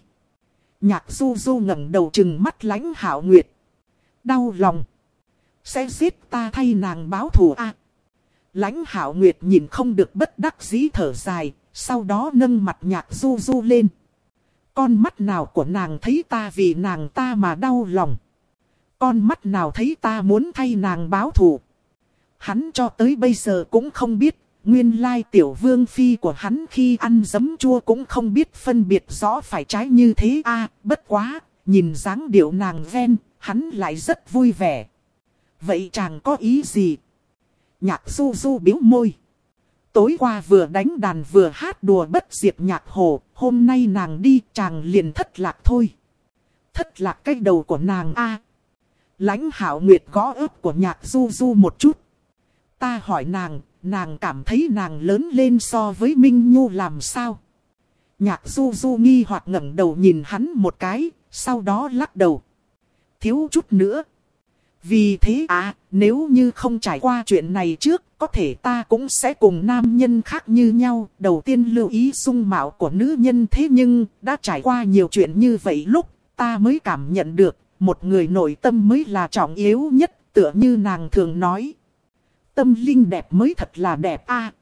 Nhạc du du ngẩng đầu chừng mắt lãnh hảo nguyệt. Đau lòng. Sẽ giết ta thay nàng báo thù a Lãnh hảo nguyệt nhìn không được bất đắc dĩ thở dài, sau đó nâng mặt nhạc du du lên. Con mắt nào của nàng thấy ta vì nàng ta mà đau lòng. Con mắt nào thấy ta muốn thay nàng báo thù. Hắn cho tới bây giờ cũng không biết, nguyên lai tiểu vương phi của hắn khi ăn giấm chua cũng không biết phân biệt rõ phải trái như thế a bất quá, nhìn dáng điệu nàng ven, hắn lại rất vui vẻ. Vậy chàng có ý gì? Nhạc du du biếu môi. Tối qua vừa đánh đàn vừa hát đùa bất diệt nhạc hồ, hôm nay nàng đi chàng liền thất lạc thôi. Thất lạc cái đầu của nàng a lãnh hảo nguyệt gõ ớt của nhạc du du một chút. Ta hỏi nàng, nàng cảm thấy nàng lớn lên so với Minh Nhu làm sao? Nhạc du du nghi hoặc ngẩng đầu nhìn hắn một cái, sau đó lắc đầu. Thiếu chút nữa. Vì thế à, nếu như không trải qua chuyện này trước, có thể ta cũng sẽ cùng nam nhân khác như nhau. Đầu tiên lưu ý sung mạo của nữ nhân thế nhưng, đã trải qua nhiều chuyện như vậy lúc, ta mới cảm nhận được, một người nội tâm mới là trọng yếu nhất, tựa như nàng thường nói. Tâm linh đẹp mới thật là đẹp a.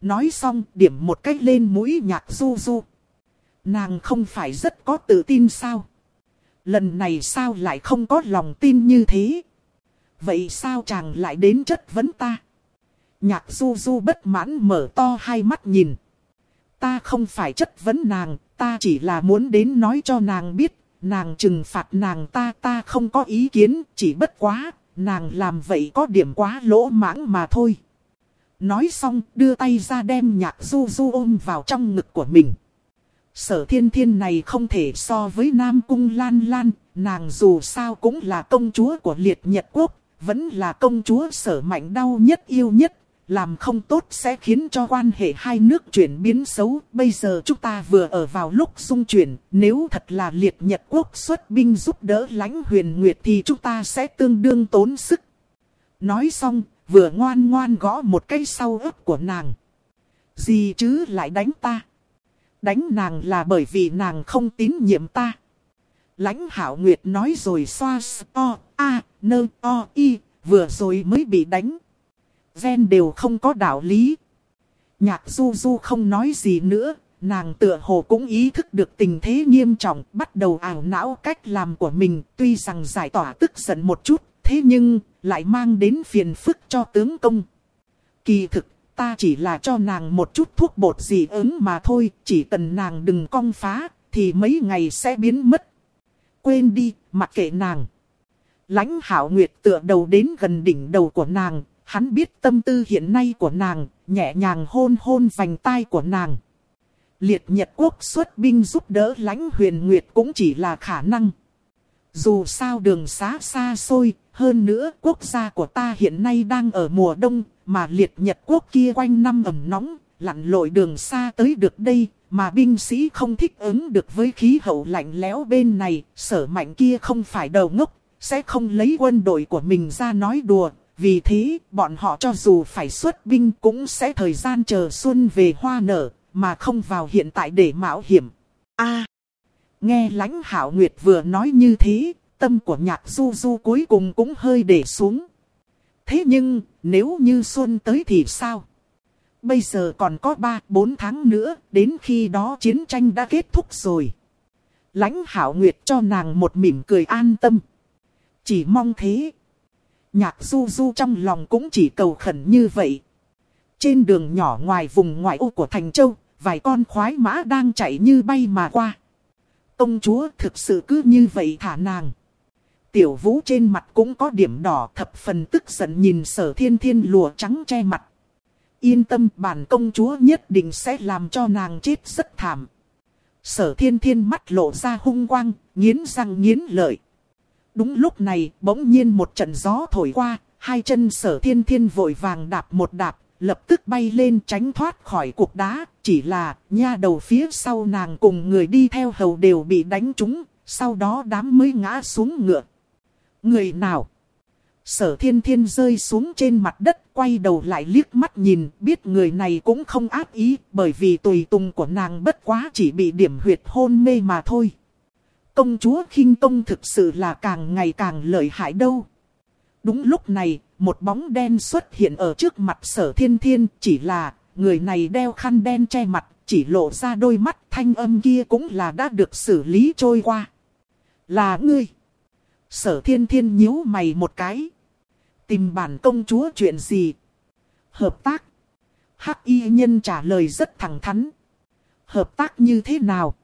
nói xong, điểm một cách lên mũi nhạc du du. Nàng không phải rất có tự tin sao? Lần này sao lại không có lòng tin như thế? Vậy sao chàng lại đến chất vấn ta? Nhạc du du bất mãn mở to hai mắt nhìn. Ta không phải chất vấn nàng, ta chỉ là muốn đến nói cho nàng biết, nàng trừng phạt nàng ta ta không có ý kiến, chỉ bất quá, nàng làm vậy có điểm quá lỗ mãng mà thôi. Nói xong, đưa tay ra đem nhạc du du ôm vào trong ngực của mình. Sở thiên thiên này không thể so với Nam Cung Lan Lan, nàng dù sao cũng là công chúa của liệt Nhật Quốc, vẫn là công chúa sở mạnh đau nhất yêu nhất, làm không tốt sẽ khiến cho quan hệ hai nước chuyển biến xấu. Bây giờ chúng ta vừa ở vào lúc dung chuyển, nếu thật là liệt Nhật Quốc xuất binh giúp đỡ lãnh huyền nguyệt thì chúng ta sẽ tương đương tốn sức. Nói xong, vừa ngoan ngoan gõ một cái sau ớt của nàng. Gì chứ lại đánh ta? Đánh nàng là bởi vì nàng không tín nhiệm ta. Lãnh hảo nguyệt nói rồi xoa o, a, nơ, o, y, vừa rồi mới bị đánh. Gen đều không có đạo lý. Nhạc du du không nói gì nữa, nàng tựa hồ cũng ý thức được tình thế nghiêm trọng, bắt đầu ảo não cách làm của mình, tuy rằng giải tỏa tức giận một chút, thế nhưng, lại mang đến phiền phức cho tướng công. Kỳ thực, ta chỉ là cho nàng một chút thuốc bột dị ứng mà thôi, chỉ cần nàng đừng cong phá, thì mấy ngày sẽ biến mất. Quên đi, mặc kệ nàng. Lãnh hảo nguyệt tựa đầu đến gần đỉnh đầu của nàng, hắn biết tâm tư hiện nay của nàng, nhẹ nhàng hôn hôn vành tai của nàng. Liệt Nhật Quốc xuất binh giúp đỡ lãnh huyền nguyệt cũng chỉ là khả năng. Dù sao đường xá xa xôi, hơn nữa quốc gia của ta hiện nay đang ở mùa đông, mà liệt Nhật Quốc kia quanh năm ẩm nóng, lặn lội đường xa tới được đây, mà binh sĩ không thích ứng được với khí hậu lạnh lẽo bên này, sở mạnh kia không phải đầu ngốc, sẽ không lấy quân đội của mình ra nói đùa. Vì thế, bọn họ cho dù phải xuất binh cũng sẽ thời gian chờ xuân về hoa nở, mà không vào hiện tại để mạo hiểm. a nghe lãnh hảo nguyệt vừa nói như thế, tâm của nhạc du du cuối cùng cũng hơi để xuống. Thế nhưng, nếu như xuân tới thì sao? Bây giờ còn có 3-4 tháng nữa, đến khi đó chiến tranh đã kết thúc rồi. Lãnh hảo nguyệt cho nàng một mỉm cười an tâm. Chỉ mong thế. Nhạc du du trong lòng cũng chỉ cầu khẩn như vậy. Trên đường nhỏ ngoài vùng ngoại ô của Thành Châu, vài con khoái mã đang chạy như bay mà qua. Công chúa thực sự cứ như vậy thả nàng. Tiểu vũ trên mặt cũng có điểm đỏ thập phần tức giận nhìn sở thiên thiên lùa trắng che mặt. Yên tâm bản công chúa nhất định sẽ làm cho nàng chết rất thảm. Sở thiên thiên mắt lộ ra hung quang, nghiến răng nghiến lợi. Đúng lúc này, bỗng nhiên một trận gió thổi qua, hai chân sở thiên thiên vội vàng đạp một đạp, lập tức bay lên tránh thoát khỏi cục đá. Chỉ là, nha đầu phía sau nàng cùng người đi theo hầu đều bị đánh trúng, sau đó đám mới ngã xuống ngựa. Người nào? Sở thiên thiên rơi xuống trên mặt đất, quay đầu lại liếc mắt nhìn, biết người này cũng không ác ý, bởi vì tùy tùng của nàng bất quá chỉ bị điểm huyệt hôn mê mà thôi. Công chúa khinh công thực sự là càng ngày càng lợi hại đâu. Đúng lúc này, một bóng đen xuất hiện ở trước mặt sở thiên thiên, chỉ là, người này đeo khăn đen che mặt, chỉ lộ ra đôi mắt thanh âm kia cũng là đã được xử lý trôi qua. Là ngươi. Sở thiên thiên nhíu mày một cái. Tìm bản công chúa chuyện gì? Hợp tác. Hắc y nhân trả lời rất thẳng thắn. Hợp tác như thế nào?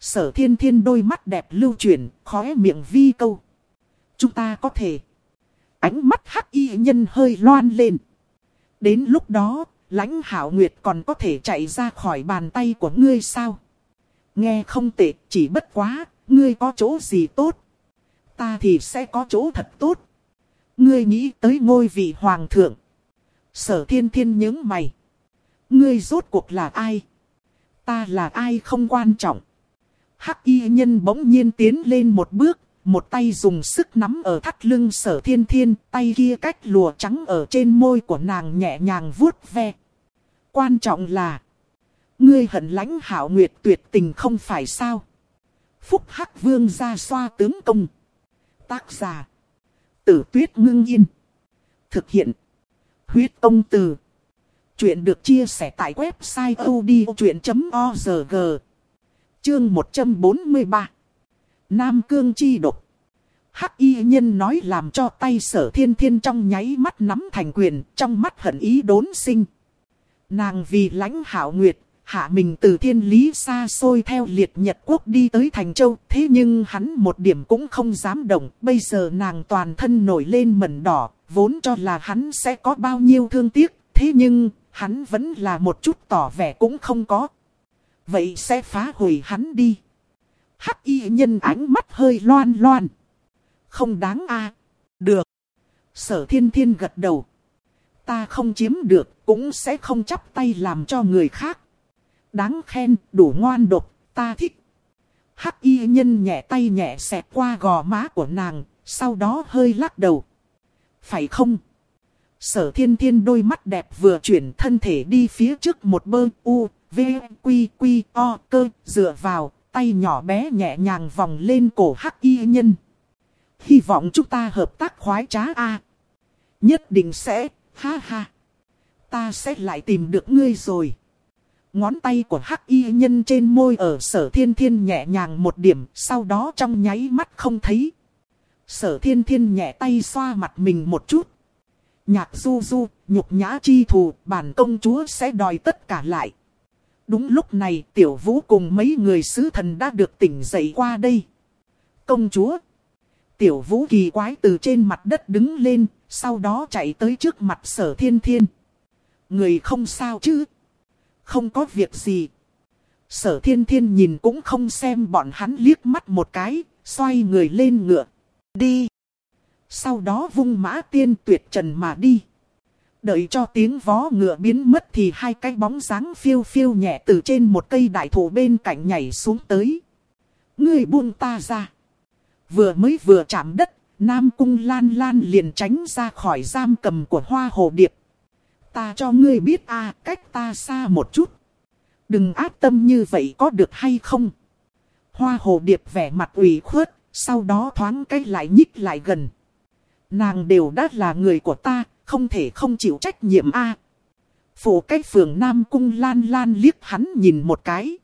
Sở thiên thiên đôi mắt đẹp lưu chuyển, khóe miệng vi câu. Chúng ta có thể. Ánh mắt hắc y nhân hơi loan lên. Đến lúc đó, lãnh hảo nguyệt còn có thể chạy ra khỏi bàn tay của ngươi sao? Nghe không tệ, chỉ bất quá, ngươi có chỗ gì tốt? Ta thì sẽ có chỗ thật tốt. Ngươi nghĩ tới ngôi vị hoàng thượng. Sở thiên thiên nhớ mày. Ngươi rốt cuộc là ai? Ta là ai không quan trọng. Hắc y nhân bỗng nhiên tiến lên một bước, một tay dùng sức nắm ở thắt lưng sở thiên thiên, tay kia cách lùa trắng ở trên môi của nàng nhẹ nhàng vuốt ve. Quan trọng là, ngươi hận lãnh hảo nguyệt tuyệt tình không phải sao. Phúc Hắc Vương ra xoa tướng công. Tác giả. Tử tuyết ngưng yên. Thực hiện. Huyết công từ. Chuyện được chia sẻ tại website odchuyện.org. Chương 143. Nam Cương Chi Độc. Hắc y nhân nói làm cho tay sở thiên thiên trong nháy mắt nắm thành quyền, trong mắt hận ý đốn sinh. Nàng vì lãnh hảo nguyệt, hạ mình từ thiên lý xa xôi theo liệt Nhật quốc đi tới Thành Châu. Thế nhưng hắn một điểm cũng không dám động, bây giờ nàng toàn thân nổi lên mẩn đỏ, vốn cho là hắn sẽ có bao nhiêu thương tiếc. Thế nhưng, hắn vẫn là một chút tỏ vẻ cũng không có. Vậy sẽ phá hủy hắn đi. Hắc y nhân ánh mắt hơi loan loan. Không đáng a Được. Sở thiên thiên gật đầu. Ta không chiếm được, cũng sẽ không chắp tay làm cho người khác. Đáng khen, đủ ngoan độc, ta thích. Hắc y nhân nhẹ tay nhẹ xẹt qua gò má của nàng, sau đó hơi lắc đầu. Phải không? Sở thiên thiên đôi mắt đẹp vừa chuyển thân thể đi phía trước một bơ u, v, quy, quy, o, cơ, dựa vào, tay nhỏ bé nhẹ nhàng vòng lên cổ hắc y nhân. Hy vọng chúng ta hợp tác khoái trá a Nhất định sẽ, ha ha. Ta sẽ lại tìm được ngươi rồi. Ngón tay của hắc y nhân trên môi ở sở thiên thiên nhẹ nhàng một điểm, sau đó trong nháy mắt không thấy. Sở thiên thiên nhẹ tay xoa mặt mình một chút. Nhạc du du, nhục nhã chi thù, bản công chúa sẽ đòi tất cả lại. Đúng lúc này tiểu vũ cùng mấy người sứ thần đã được tỉnh dậy qua đây. Công chúa. Tiểu vũ kỳ quái từ trên mặt đất đứng lên, sau đó chạy tới trước mặt sở thiên thiên. Người không sao chứ? Không có việc gì. Sở thiên thiên nhìn cũng không xem bọn hắn liếc mắt một cái, xoay người lên ngựa. Đi. Sau đó vung mã tiên tuyệt trần mà đi. Đợi cho tiếng vó ngựa biến mất thì hai cái bóng dáng phiêu phiêu nhẹ từ trên một cây đại thụ bên cạnh nhảy xuống tới. Ngươi buông ta ra. Vừa mới vừa chạm đất, Nam Cung Lan Lan liền tránh ra khỏi giam cầm của hoa hồ điệp. Ta cho ngươi biết a cách ta xa một chút. Đừng áp tâm như vậy có được hay không? Hoa hồ điệp vẻ mặt ủy khuất, sau đó thoáng cách lại nhích lại gần. Nàng đều đã là người của ta, không thể không chịu trách nhiệm a. À, Phủ cách phường Nam Cung Lan Lan liếc hắn nhìn một cái.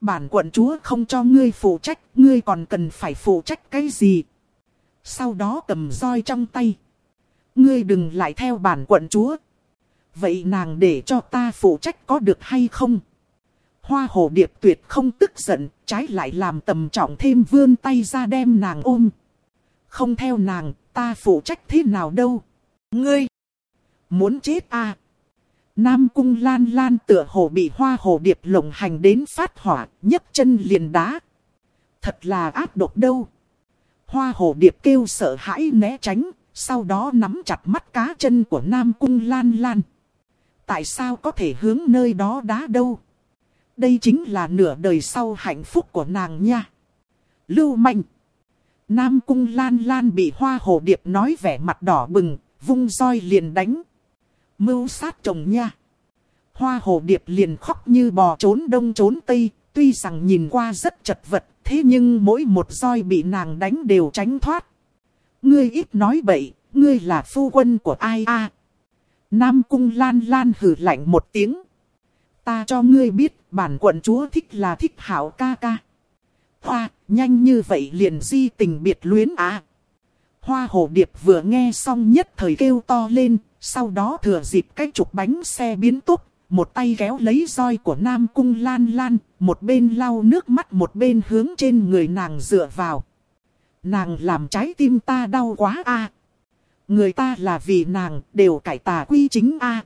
Bản quận chúa không cho ngươi phụ trách, ngươi còn cần phải phụ trách cái gì? Sau đó cầm roi trong tay. Ngươi đừng lại theo bản quận chúa. Vậy nàng để cho ta phụ trách có được hay không? Hoa hồ điệp tuyệt không tức giận, trái lại làm tầm trọng thêm vươn tay ra đem nàng ôm. Không theo nàng, ta phụ trách thế nào đâu. Ngươi! Muốn chết à? Nam cung lan lan tựa hồ bị hoa hồ điệp lồng hành đến phát hỏa, nhấc chân liền đá. Thật là áp độc đâu. Hoa hồ điệp kêu sợ hãi né tránh, sau đó nắm chặt mắt cá chân của Nam cung lan lan. Tại sao có thể hướng nơi đó đá đâu? Đây chính là nửa đời sau hạnh phúc của nàng nha. Lưu manh. Nam cung lan lan bị hoa hồ điệp nói vẻ mặt đỏ bừng, vung roi liền đánh. Mưu sát chồng nha. Hoa hồ điệp liền khóc như bò trốn đông trốn tây, tuy rằng nhìn qua rất chật vật, thế nhưng mỗi một roi bị nàng đánh đều tránh thoát. Ngươi ít nói bậy, ngươi là phu quân của ai a? Nam cung lan lan hử lạnh một tiếng. Ta cho ngươi biết, bản quận chúa thích là thích hảo ca ca. Hoa, nhanh như vậy liền di tình biệt luyến à. Hoa hồ điệp vừa nghe xong nhất thời kêu to lên, sau đó thừa dịp cái trục bánh xe biến túc, một tay kéo lấy roi của Nam Cung Lan Lan, một bên lau nước mắt một bên hướng trên người nàng dựa vào. Nàng làm trái tim ta đau quá a Người ta là vì nàng đều cải tà quy chính a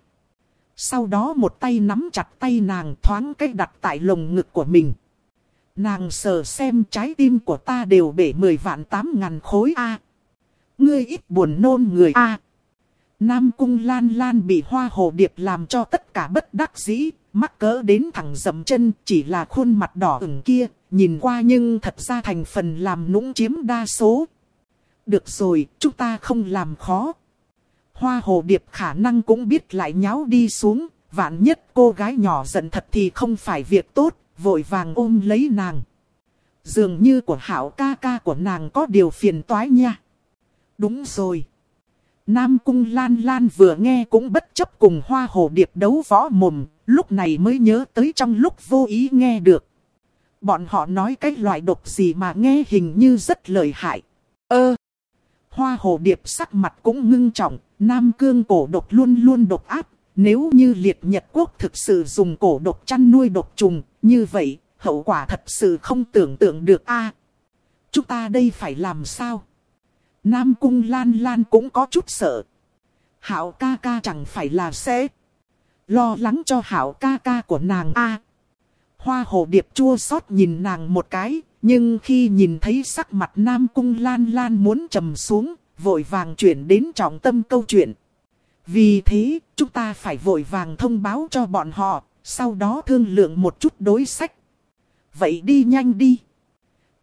Sau đó một tay nắm chặt tay nàng thoáng cách đặt tại lồng ngực của mình. Nàng sờ xem trái tim của ta đều bể 10 vạn 8 ngàn khối A. Ngươi ít buồn nôn người A. Nam cung lan lan bị hoa hồ điệp làm cho tất cả bất đắc dĩ, mắc cỡ đến thẳng dầm chân, chỉ là khuôn mặt đỏ ửng kia, nhìn qua nhưng thật ra thành phần làm nũng chiếm đa số. Được rồi, chúng ta không làm khó. Hoa hồ điệp khả năng cũng biết lại nháo đi xuống, vạn nhất cô gái nhỏ giận thật thì không phải việc tốt, vội vàng ôm lấy nàng. Dường như của hảo ca ca của nàng có điều phiền toái nha. Đúng rồi. Nam cung lan lan vừa nghe cũng bất chấp cùng hoa hồ điệp đấu võ mồm, lúc này mới nhớ tới trong lúc vô ý nghe được. Bọn họ nói cái loại độc gì mà nghe hình như rất lợi hại. Ơ! hoa hồ điệp sắc mặt cũng ngưng trọng, Nam cương cổ độc luôn luôn độc áp. Nếu như liệt nhật quốc thực sự dùng cổ độc chăn nuôi độc trùng, như vậy, hậu quả thật sự không tưởng tượng được a. chúng ta đây phải làm sao? Nam cung lan lan cũng có chút sợ. Hảo ca ca chẳng phải là sẽ lo lắng cho hảo ca ca của nàng a. Hoa hồ điệp chua xót nhìn nàng một cái, nhưng khi nhìn thấy sắc mặt Nam cung lan lan muốn trầm xuống, vội vàng chuyển đến trọng tâm câu chuyện. Vì thế, chúng ta phải vội vàng thông báo cho bọn họ, sau đó thương lượng một chút đối sách. Vậy đi nhanh đi.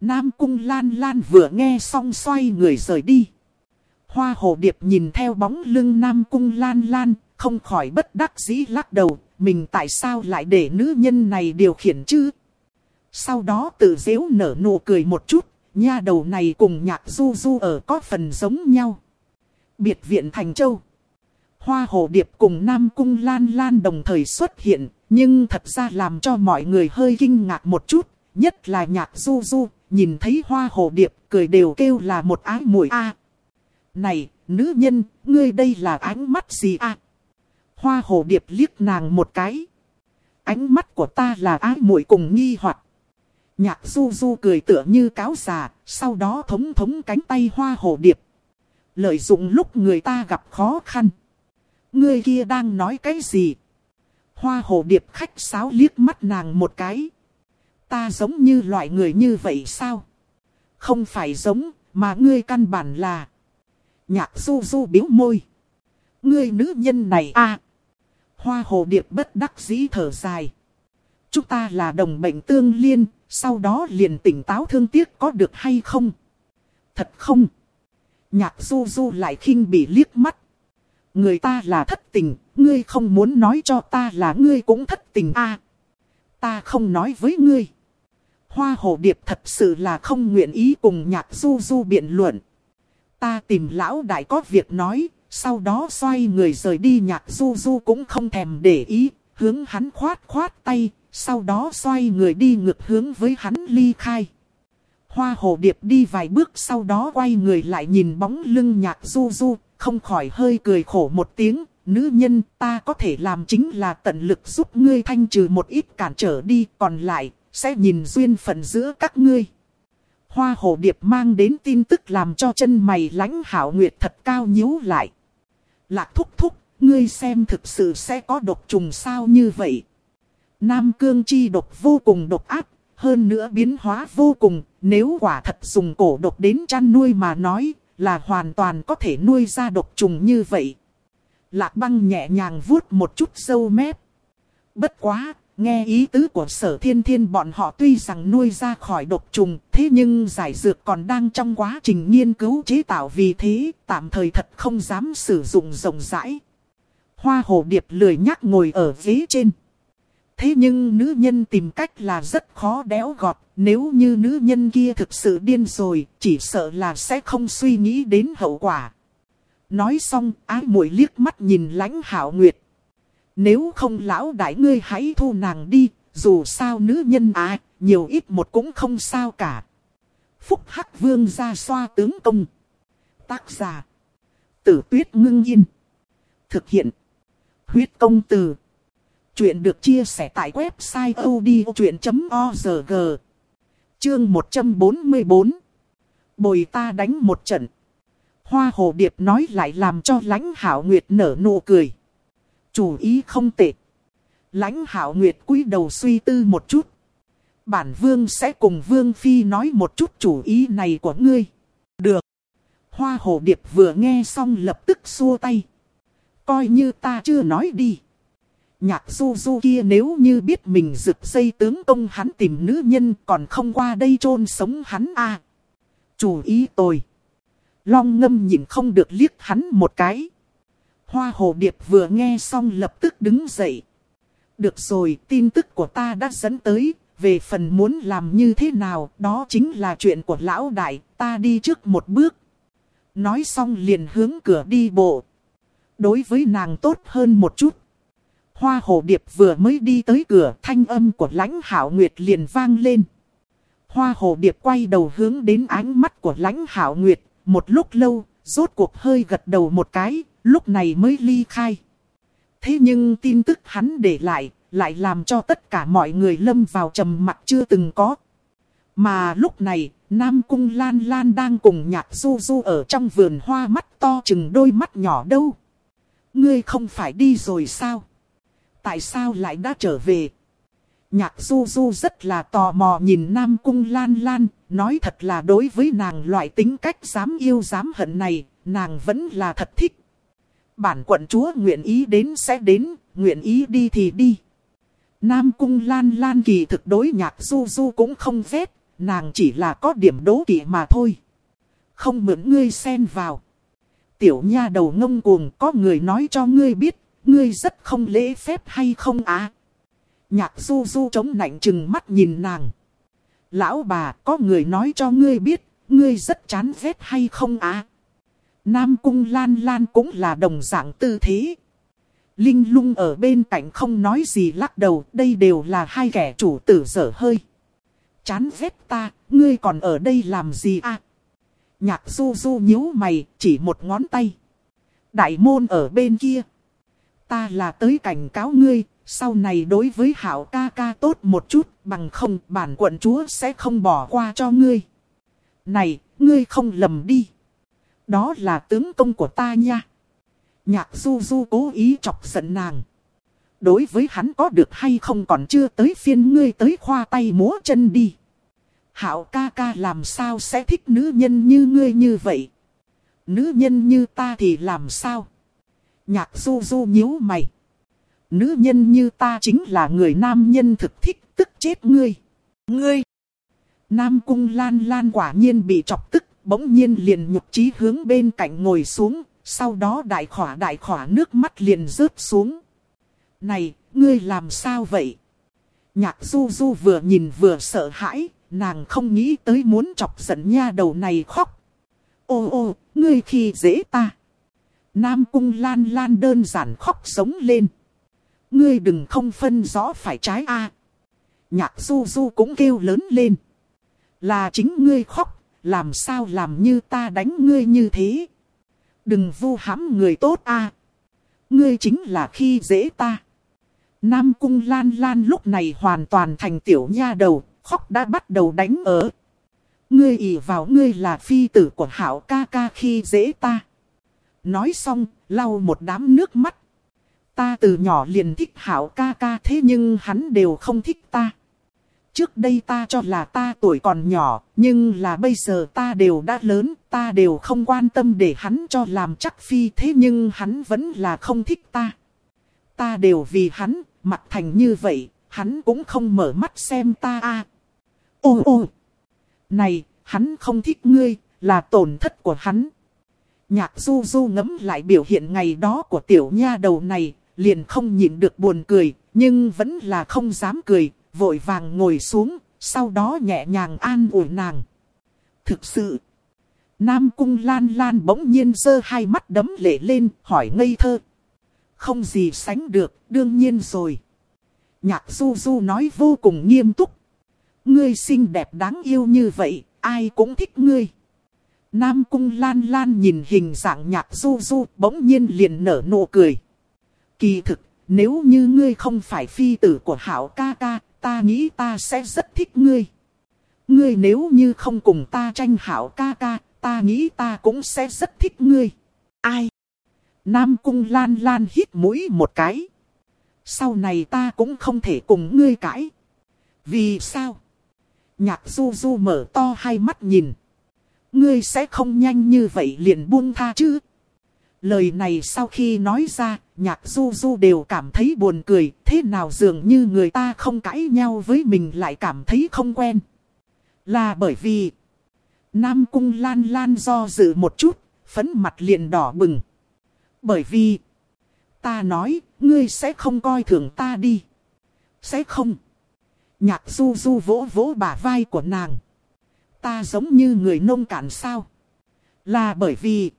Nam cung lan lan vừa nghe xong xoay người rời đi. Hoa hồ điệp nhìn theo bóng lưng Nam cung lan lan, không khỏi bất đắc dĩ lắc đầu, mình tại sao lại để nữ nhân này điều khiển chứ? Sau đó tự dễu nở nụ cười một chút, nha đầu này cùng nhạc du du ở có phần giống nhau. Biệt viện Thành Châu Hoa hồ điệp cùng Nam Cung Lan Lan đồng thời xuất hiện, nhưng thật ra làm cho mọi người hơi kinh ngạc một chút, nhất là nhạc du du, nhìn thấy hoa hồ điệp cười đều kêu là một ái mùi a. Này, nữ nhân, ngươi đây là ánh mắt gì a? Hoa hồ điệp liếc nàng một cái. Ánh mắt của ta là ái mùi cùng nghi hoặc. Nhạc du du cười tựa như cáo già, sau đó thống thống cánh tay hoa hồ điệp. Lợi dụng lúc người ta gặp khó khăn. Ngươi kia đang nói cái gì? Hoa hồ điệp khách sáo liếc mắt nàng một cái. Ta giống như loại người như vậy sao? Không phải giống, mà ngươi căn bản là... Nhạc du du biếu môi. Ngươi nữ nhân này a Hoa hồ điệp bất đắc dĩ thở dài. Chúng ta là đồng bệnh tương liên, sau đó liền tỉnh táo thương tiếc có được hay không? Thật không? Nhạc du du lại khinh bị liếc mắt. Người ta là thất tình, ngươi không muốn nói cho ta là ngươi cũng thất tình a à, Ta không nói với ngươi. Hoa hồ điệp thật sự là không nguyện ý cùng nhạc du du biện luận. Ta tìm lão đại có việc nói, sau đó xoay người rời đi nhạc du du cũng không thèm để ý, hướng hắn khoát khoát tay, sau đó xoay người đi ngược hướng với hắn ly khai. Hoa hồ điệp đi vài bước sau đó quay người lại nhìn bóng lưng nhạc du du, không khỏi hơi cười khổ một tiếng, nữ nhân ta có thể làm chính là tận lực giúp ngươi thanh trừ một ít cản trở đi, còn lại, sẽ nhìn duyên phận giữa các ngươi. Hoa hồ điệp mang đến tin tức làm cho chân mày lãnh hảo nguyệt thật cao nhíu lại. Lạc thúc thúc, ngươi xem thực sự sẽ có độc trùng sao như vậy. Nam cương chi độc vô cùng độc ác, hơn nữa biến hóa vô cùng, nếu quả thật dùng cổ độc đến chăn nuôi mà nói, là hoàn toàn có thể nuôi ra độc trùng như vậy. Lạc băng nhẹ nhàng vuốt một chút sâu mép. Bất quá, nghe ý tứ của sở thiên thiên bọn họ tuy rằng nuôi ra khỏi độc trùng, thế nhưng giải dược còn đang trong quá trình nghiên cứu chế tạo vì thế, tạm thời thật không dám sử dụng rộng rãi. Hoa hồ điệp lười nhắc ngồi ở ghế trên. Thế nhưng nữ nhân tìm cách là rất khó đéo gọt, nếu như nữ nhân kia thực sự điên rồi, chỉ sợ là sẽ không suy nghĩ đến hậu quả. Nói xong, ái muội liếc mắt nhìn lãnh hảo nguyệt. Nếu không lão đại ngươi hãy thu nàng đi, dù sao nữ nhân à, nhiều ít một cũng không sao cả. Phúc Hắc Vương ra xoa tướng công. Tác giả. Tử tuyết ngưng yên. Thực hiện. Huyết công từ. Chuyện được chia sẻ tại website odchuyện.org. Chương 144. Bồi ta đánh một trận. Hoa hồ điệp nói lại làm cho lãnh hảo nguyệt nở nụ cười. Chủ ý không tệ. Lãnh hảo nguyệt cúi đầu suy tư một chút. Bản vương sẽ cùng vương phi nói một chút chủ ý này của ngươi. Được. Hoa hồ điệp vừa nghe xong lập tức xua tay. Coi như ta chưa nói đi. Nhạc du du kia nếu như biết mình rực dây tướng công hắn tìm nữ nhân còn không qua đây chôn sống hắn à. Chủ ý tôi. Long ngâm nhìn không được liếc hắn một cái. Hoa hồ điệp vừa nghe xong lập tức đứng dậy. Được rồi, tin tức của ta đã dẫn tới, về phần muốn làm như thế nào, đó chính là chuyện của lão đại, ta đi trước một bước. Nói xong liền hướng cửa đi bộ. Đối với nàng tốt hơn một chút. Hoa hồ điệp vừa mới đi tới cửa, thanh âm của lãnh hảo nguyệt liền vang lên. Hoa hồ điệp quay đầu hướng đến ánh mắt của lãnh hảo nguyệt, một lúc lâu, rốt cuộc hơi gật đầu một cái, lúc này mới ly khai. Thế nhưng tin tức hắn để lại, lại làm cho tất cả mọi người lâm vào trầm mặc chưa từng có. Mà lúc này, Nam Cung Lan Lan đang cùng nhạc du du ở trong vườn hoa mắt to chừng đôi mắt nhỏ đâu. Ngươi không phải đi rồi sao? Tại sao lại đã trở về? Nhạc du du rất là tò mò nhìn Nam Cung Lan Lan, nói thật là đối với nàng loại tính cách dám yêu dám hận này, nàng vẫn là thật thích. Bản quận chúa nguyện ý đến sẽ đến, nguyện ý đi thì đi. Nam Cung Lan Lan kỳ thực đối nhạc du du cũng không vết, nàng chỉ là có điểm đố kỵ mà thôi. Không mượn ngươi xen vào. Tiểu nha đầu ngông cuồng có người nói cho ngươi biết, ngươi rất không lễ phép hay không á. Nhạc du du chống nạnh chừng mắt nhìn nàng. Lão bà có người nói cho ngươi biết, ngươi rất chán ghét hay không á. Nam cung lan lan cũng là đồng dạng tư thế. Linh lung ở bên cạnh không nói gì lắc đầu, đây đều là hai kẻ chủ tử dở hơi. Chán ghét ta, ngươi còn ở đây làm gì à? Nhạc du du nhíu mày, chỉ một ngón tay. Đại môn ở bên kia. Ta là tới cảnh cáo ngươi, sau này đối với hảo ca ca tốt một chút, bằng không bản quận chúa sẽ không bỏ qua cho ngươi. Này, ngươi không lầm đi. Đó là tướng công của ta nha. Nhạc du du cố ý chọc giận nàng. Đối với hắn có được hay không còn chưa tới phiên ngươi tới khoa tay múa chân đi. Hảo ca ca làm sao sẽ thích nữ nhân như ngươi như vậy. Nữ nhân như ta thì làm sao? Nhạc du du nhíu mày. Nữ nhân như ta chính là người nam nhân thực thích tức chết ngươi. Ngươi! Nam cung lan lan quả nhiên bị chọc tức, bỗng nhiên liền nhục trí hướng bên cạnh ngồi xuống, sau đó đại khỏa đại khỏa nước mắt liền rớt xuống. Này, ngươi làm sao vậy? Nhạc du du vừa nhìn vừa sợ hãi, nàng không nghĩ tới muốn chọc giận nha đầu này khóc. Ô ô, ngươi khi dễ ta. Nam cung lan lan đơn giản khóc sống lên. Ngươi đừng không phân rõ phải trái a. Nhạc du du cũng kêu lớn lên. Là chính ngươi khóc, làm sao làm như ta đánh ngươi như thế. Đừng vu hãm người tốt a. Ngươi chính là khi dễ ta. Nam cung lan lan lúc này hoàn toàn thành tiểu nha đầu, khóc đã bắt đầu đánh ở. Ngươi ỷ vào ngươi là phi tử của hảo ca ca khi dễ ta. Nói xong, lau một đám nước mắt, Ta từ nhỏ liền thích hảo ca ca thế nhưng hắn đều không thích ta. Trước đây ta cho là ta tuổi còn nhỏ, nhưng là bây giờ ta đều đã lớn, ta đều không quan tâm để hắn cho làm chắc phi thế nhưng hắn vẫn là không thích ta. Ta đều vì hắn, mặt thành như vậy, hắn cũng không mở mắt xem ta a. Ô ô! Này, hắn không thích ngươi, là tổn thất của hắn. Nhạc du du ngấm lại biểu hiện ngày đó của tiểu nha đầu này, liền không nhịn được buồn cười, nhưng vẫn là không dám cười, vội vàng ngồi xuống, sau đó nhẹ nhàng an ủi nàng. Thực sự, Nam Cung Lan Lan bỗng nhiên giơ hai mắt đấm lệ lên, hỏi ngây thơ. Không gì sánh được, đương nhiên rồi. Nhạc du du nói vô cùng nghiêm túc. Ngươi xinh đẹp đáng yêu như vậy, ai cũng thích ngươi. Nam Cung Lan Lan nhìn hình dạng nhạc du du bỗng nhiên liền nở nụ cười. Kỳ thực, nếu như ngươi không phải phi tử của Hảo ca ca, ta nghĩ ta sẽ rất thích ngươi. Ngươi nếu như không cùng ta tranh Hảo ca ca, ta nghĩ ta cũng sẽ rất thích ngươi. Ai? Nam Cung Lan Lan hít mũi một cái. Sau này ta cũng không thể cùng ngươi cãi. Vì sao? Nhạc du du mở to hai mắt nhìn. Ngươi sẽ không nhanh như vậy liền buông tha chứ? Lời này sau khi nói ra, nhạc du du đều cảm thấy buồn cười. Thế nào dường như người ta không cãi nhau với mình lại cảm thấy không quen. Là bởi vì... Nam cung lan lan do dự một chút, phấn mặt liền đỏ bừng. Bởi vì... Ta nói, ngươi sẽ không coi thường ta đi. Sẽ không. Nhạc du du vỗ vỗ bả vai của nàng. Ta giống như người nông cạn sao. Là bởi vì...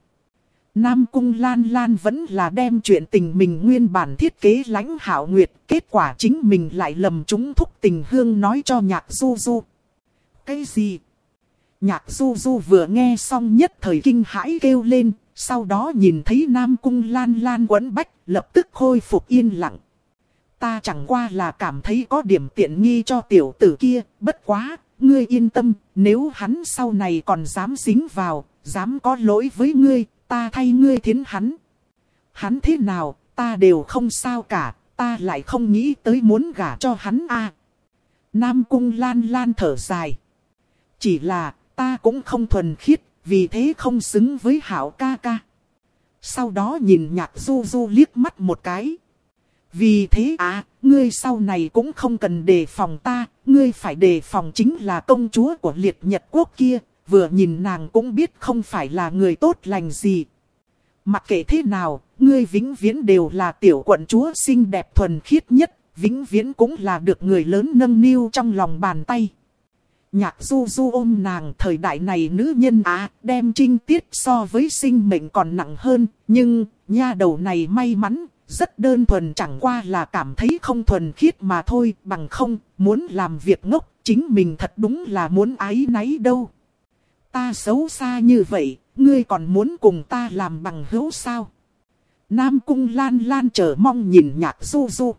Nam Cung Lan Lan vẫn là đem chuyện tình mình nguyên bản thiết kế lãnh hảo nguyệt. Kết quả chính mình lại lầm chúng thúc tình hương nói cho nhạc du du. Cái gì? Nhạc du du vừa nghe xong nhất thời kinh hãi kêu lên. Sau đó nhìn thấy Nam Cung Lan Lan quấn bách, lập tức khôi phục yên lặng. Ta chẳng qua là cảm thấy có điểm tiện nghi cho tiểu tử kia, bất quá, ngươi yên tâm, nếu hắn sau này còn dám dính vào, dám có lỗi với ngươi, ta thay ngươi thiến hắn. Hắn thế nào, ta đều không sao cả, ta lại không nghĩ tới muốn gả cho hắn a. Nam cung lan lan thở dài. Chỉ là, ta cũng không thuần khiết, vì thế không xứng với hảo ca ca. Sau đó nhìn nhạc du du liếc mắt một cái. Vì thế à, ngươi sau này cũng không cần đề phòng ta, ngươi phải đề phòng chính là công chúa của liệt nhật quốc kia, vừa nhìn nàng cũng biết không phải là người tốt lành gì. Mặc kệ thế nào, ngươi vĩnh viễn đều là tiểu quận chúa xinh đẹp thuần khiết nhất, vĩnh viễn cũng là được người lớn nâng niu trong lòng bàn tay. Nhạc du du ôm nàng thời đại này nữ nhân á, đem trinh tiết so với sinh mệnh còn nặng hơn, nhưng, nha đầu này may mắn, rất đơn thuần chẳng qua là cảm thấy không thuần khiết mà thôi, bằng không, muốn làm việc ngốc, chính mình thật đúng là muốn ái náy đâu. Ta xấu xa như vậy, ngươi còn muốn cùng ta làm bằng hữu sao? Nam cung lan lan chờ mong nhìn nhạc du du.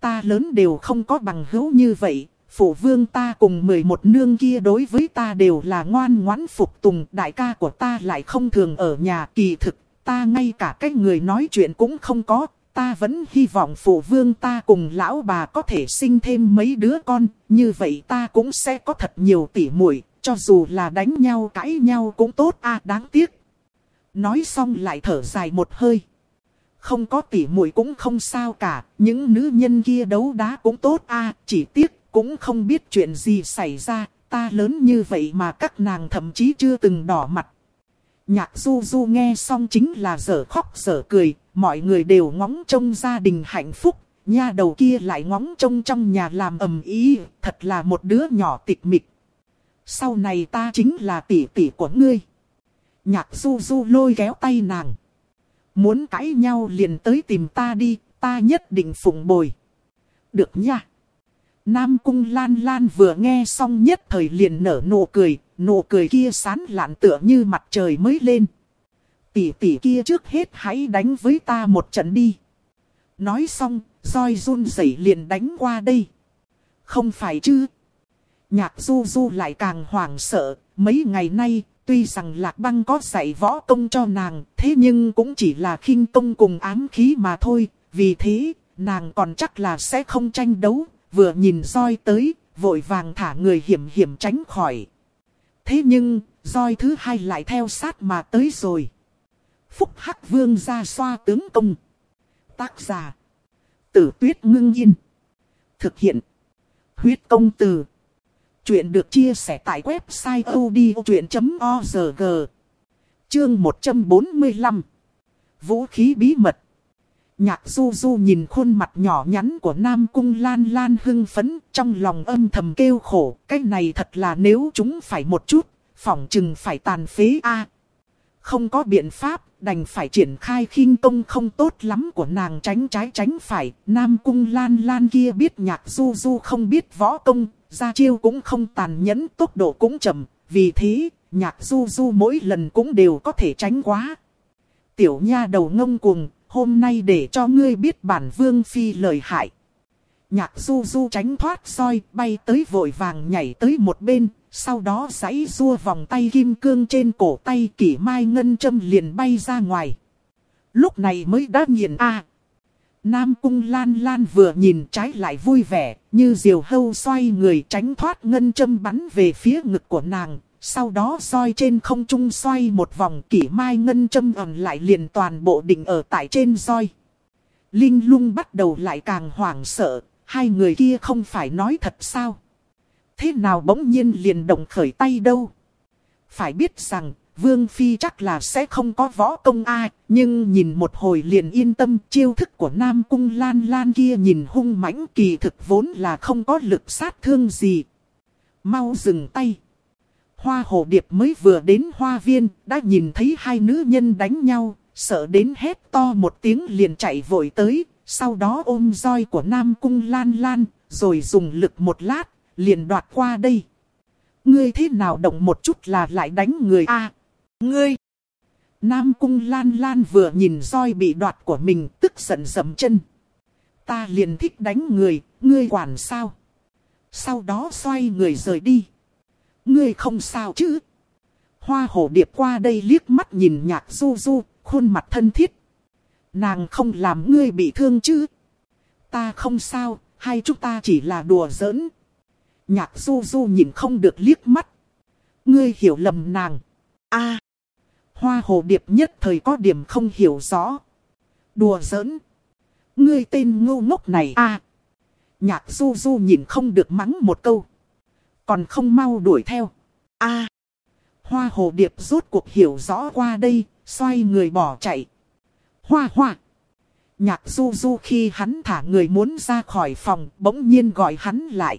Ta lớn đều không có bằng hữu như vậy, phụ vương ta cùng 11 nương kia đối với ta đều là ngoan ngoãn phục tùng, đại ca của ta lại không thường ở nhà kỳ thực, ta ngay cả cái người nói chuyện cũng không có, ta vẫn hy vọng phụ vương ta cùng lão bà có thể sinh thêm mấy đứa con, như vậy ta cũng sẽ có thật nhiều tỉ muội cho dù là đánh nhau cãi nhau cũng tốt a đáng tiếc. Nói xong lại thở dài một hơi. Không có tỉ muội cũng không sao cả, những nữ nhân kia đấu đá cũng tốt a chỉ tiếc cũng không biết chuyện gì xảy ra, ta lớn như vậy mà các nàng thậm chí chưa từng đỏ mặt. Nhạc du du nghe xong chính là dở khóc dở cười, mọi người đều ngóng trông gia đình hạnh phúc, nha đầu kia lại ngóng trông trong nhà làm ầm ý, thật là một đứa nhỏ tịch mịch. Sau này ta chính là tỷ tỷ của ngươi. Nhạc du du lôi kéo tay nàng. Muốn cãi nhau liền tới tìm ta đi, ta nhất định phụng bồi. Được nha. Nam Cung Lan Lan vừa nghe xong nhất thời liền nở nụ cười, nụ cười kia sán lạn tựa như mặt trời mới lên. Tỷ tỷ kia trước hết hãy đánh với ta một trận đi. Nói xong, roi run rẩy liền đánh qua đây. Không phải chứ? Nhạc du du lại càng hoảng sợ, mấy ngày nay, tuy rằng lạc băng có dạy võ công cho nàng, thế nhưng cũng chỉ là khinh công cùng ám khí mà thôi, vì thế, nàng còn chắc là sẽ không tranh đấu, vừa nhìn roi tới, vội vàng thả người hiểm hiểm tránh khỏi. Thế nhưng, roi thứ hai lại theo sát mà tới rồi. Phúc Hắc Vương ra xoa tướng công. Tác giả. Tử tuyết ngưng yên. Thực hiện. Huyết công từ. Chuyện được chia sẻ tại website odchuyện.org. Chương 145. Vũ khí bí mật. Nhạc du du nhìn khuôn mặt nhỏ nhắn của Nam Cung Lan Lan hưng phấn, trong lòng âm thầm kêu khổ, cái này thật là nếu chúng phải một chút, phỏng chừng phải tàn phế a không có biện pháp, đành phải triển khai khinh công không tốt lắm của nàng tránh trái tránh phải, Nam Cung Lan Lan kia biết nhạc du du không biết võ công, ra chiêu cũng không tàn nhẫn, tốc độ cũng chậm, vì thế, nhạc du du mỗi lần cũng đều có thể tránh quá. Tiểu nha đầu ngông cuồng, hôm nay để cho ngươi biết bản vương phi lời hại. Nhạc du du tránh thoát soi, bay tới vội vàng nhảy tới một bên, sau đó giãy rua vòng tay kim cương trên cổ tay kỷ mai ngân châm liền bay ra ngoài. Lúc này mới đã nghiền a Nam cung lan lan vừa nhìn trái lại vui vẻ, như diều hâu xoay người tránh thoát ngân châm bắn về phía ngực của nàng. Sau đó soi trên không trung xoay một vòng kỷ mai ngân châm ẩn lại liền toàn bộ định ở tại trên roi. Linh lung bắt đầu lại càng hoảng sợ, hai người kia không phải nói thật sao? Thế nào bỗng nhiên liền động khởi tay đâu? Phải biết rằng, Vương Phi chắc là sẽ không có võ công ai, nhưng nhìn một hồi liền yên tâm chiêu thức của Nam Cung Lan Lan kia nhìn hung mãnh kỳ thực vốn là không có lực sát thương gì. Mau dừng tay. Hoa hồ điệp mới vừa đến hoa viên, đã nhìn thấy hai nữ nhân đánh nhau, sợ đến hét to một tiếng liền chạy vội tới, sau đó ôm roi của Nam Cung Lan Lan, rồi dùng lực một lát, liền đoạt qua đây. Ngươi thế nào động một chút là lại đánh người a Ngươi! Nam Cung Lan Lan vừa nhìn roi bị đoạt của mình tức giận dầm chân. Ta liền thích đánh người, ngươi quản sao? Sau đó xoay người rời đi. Ngươi không sao chứ? Hoa hổ điệp qua đây liếc mắt nhìn nhạc du du, khuôn mặt thân thiết. Nàng không làm ngươi bị thương chứ? Ta không sao, hay chúng ta chỉ là đùa giỡn. Nhạc du du nhìn không được liếc mắt. Ngươi hiểu lầm nàng. a à, Hoa hồ điệp nhất thời có điểm không hiểu rõ. Đùa giỡn. Ngươi tên ngu ngốc này a à, Nhạc du du nhìn không được mắng một câu. Còn không mau đuổi theo. a à, Hoa hồ điệp rốt cuộc hiểu rõ qua đây, xoay người bỏ chạy. Hoa hoa. Nhạc du du khi hắn thả người muốn ra khỏi phòng, bỗng nhiên gọi hắn lại.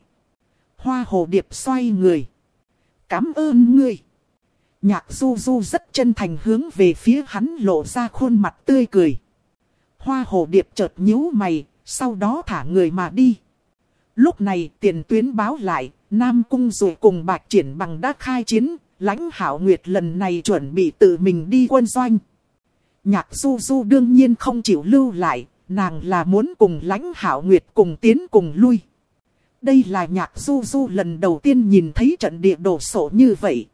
Hoa hồ điệp xoay người. Cảm ơn ngươi. Nhạc du du rất chân thành hướng về phía hắn lộ ra khuôn mặt tươi cười. Hoa hồ điệp chợt nhíu mày, sau đó thả người mà đi. Lúc này tiền tuyến báo lại, Nam Cung rồi cùng bạc triển bằng đã khai chiến, lãnh hảo nguyệt lần này chuẩn bị tự mình đi quân doanh. Nhạc du du đương nhiên không chịu lưu lại, nàng là muốn cùng lãnh hảo nguyệt cùng tiến cùng lui. Đây là nhạc du du lần đầu tiên nhìn thấy trận địa đổ sổ như vậy.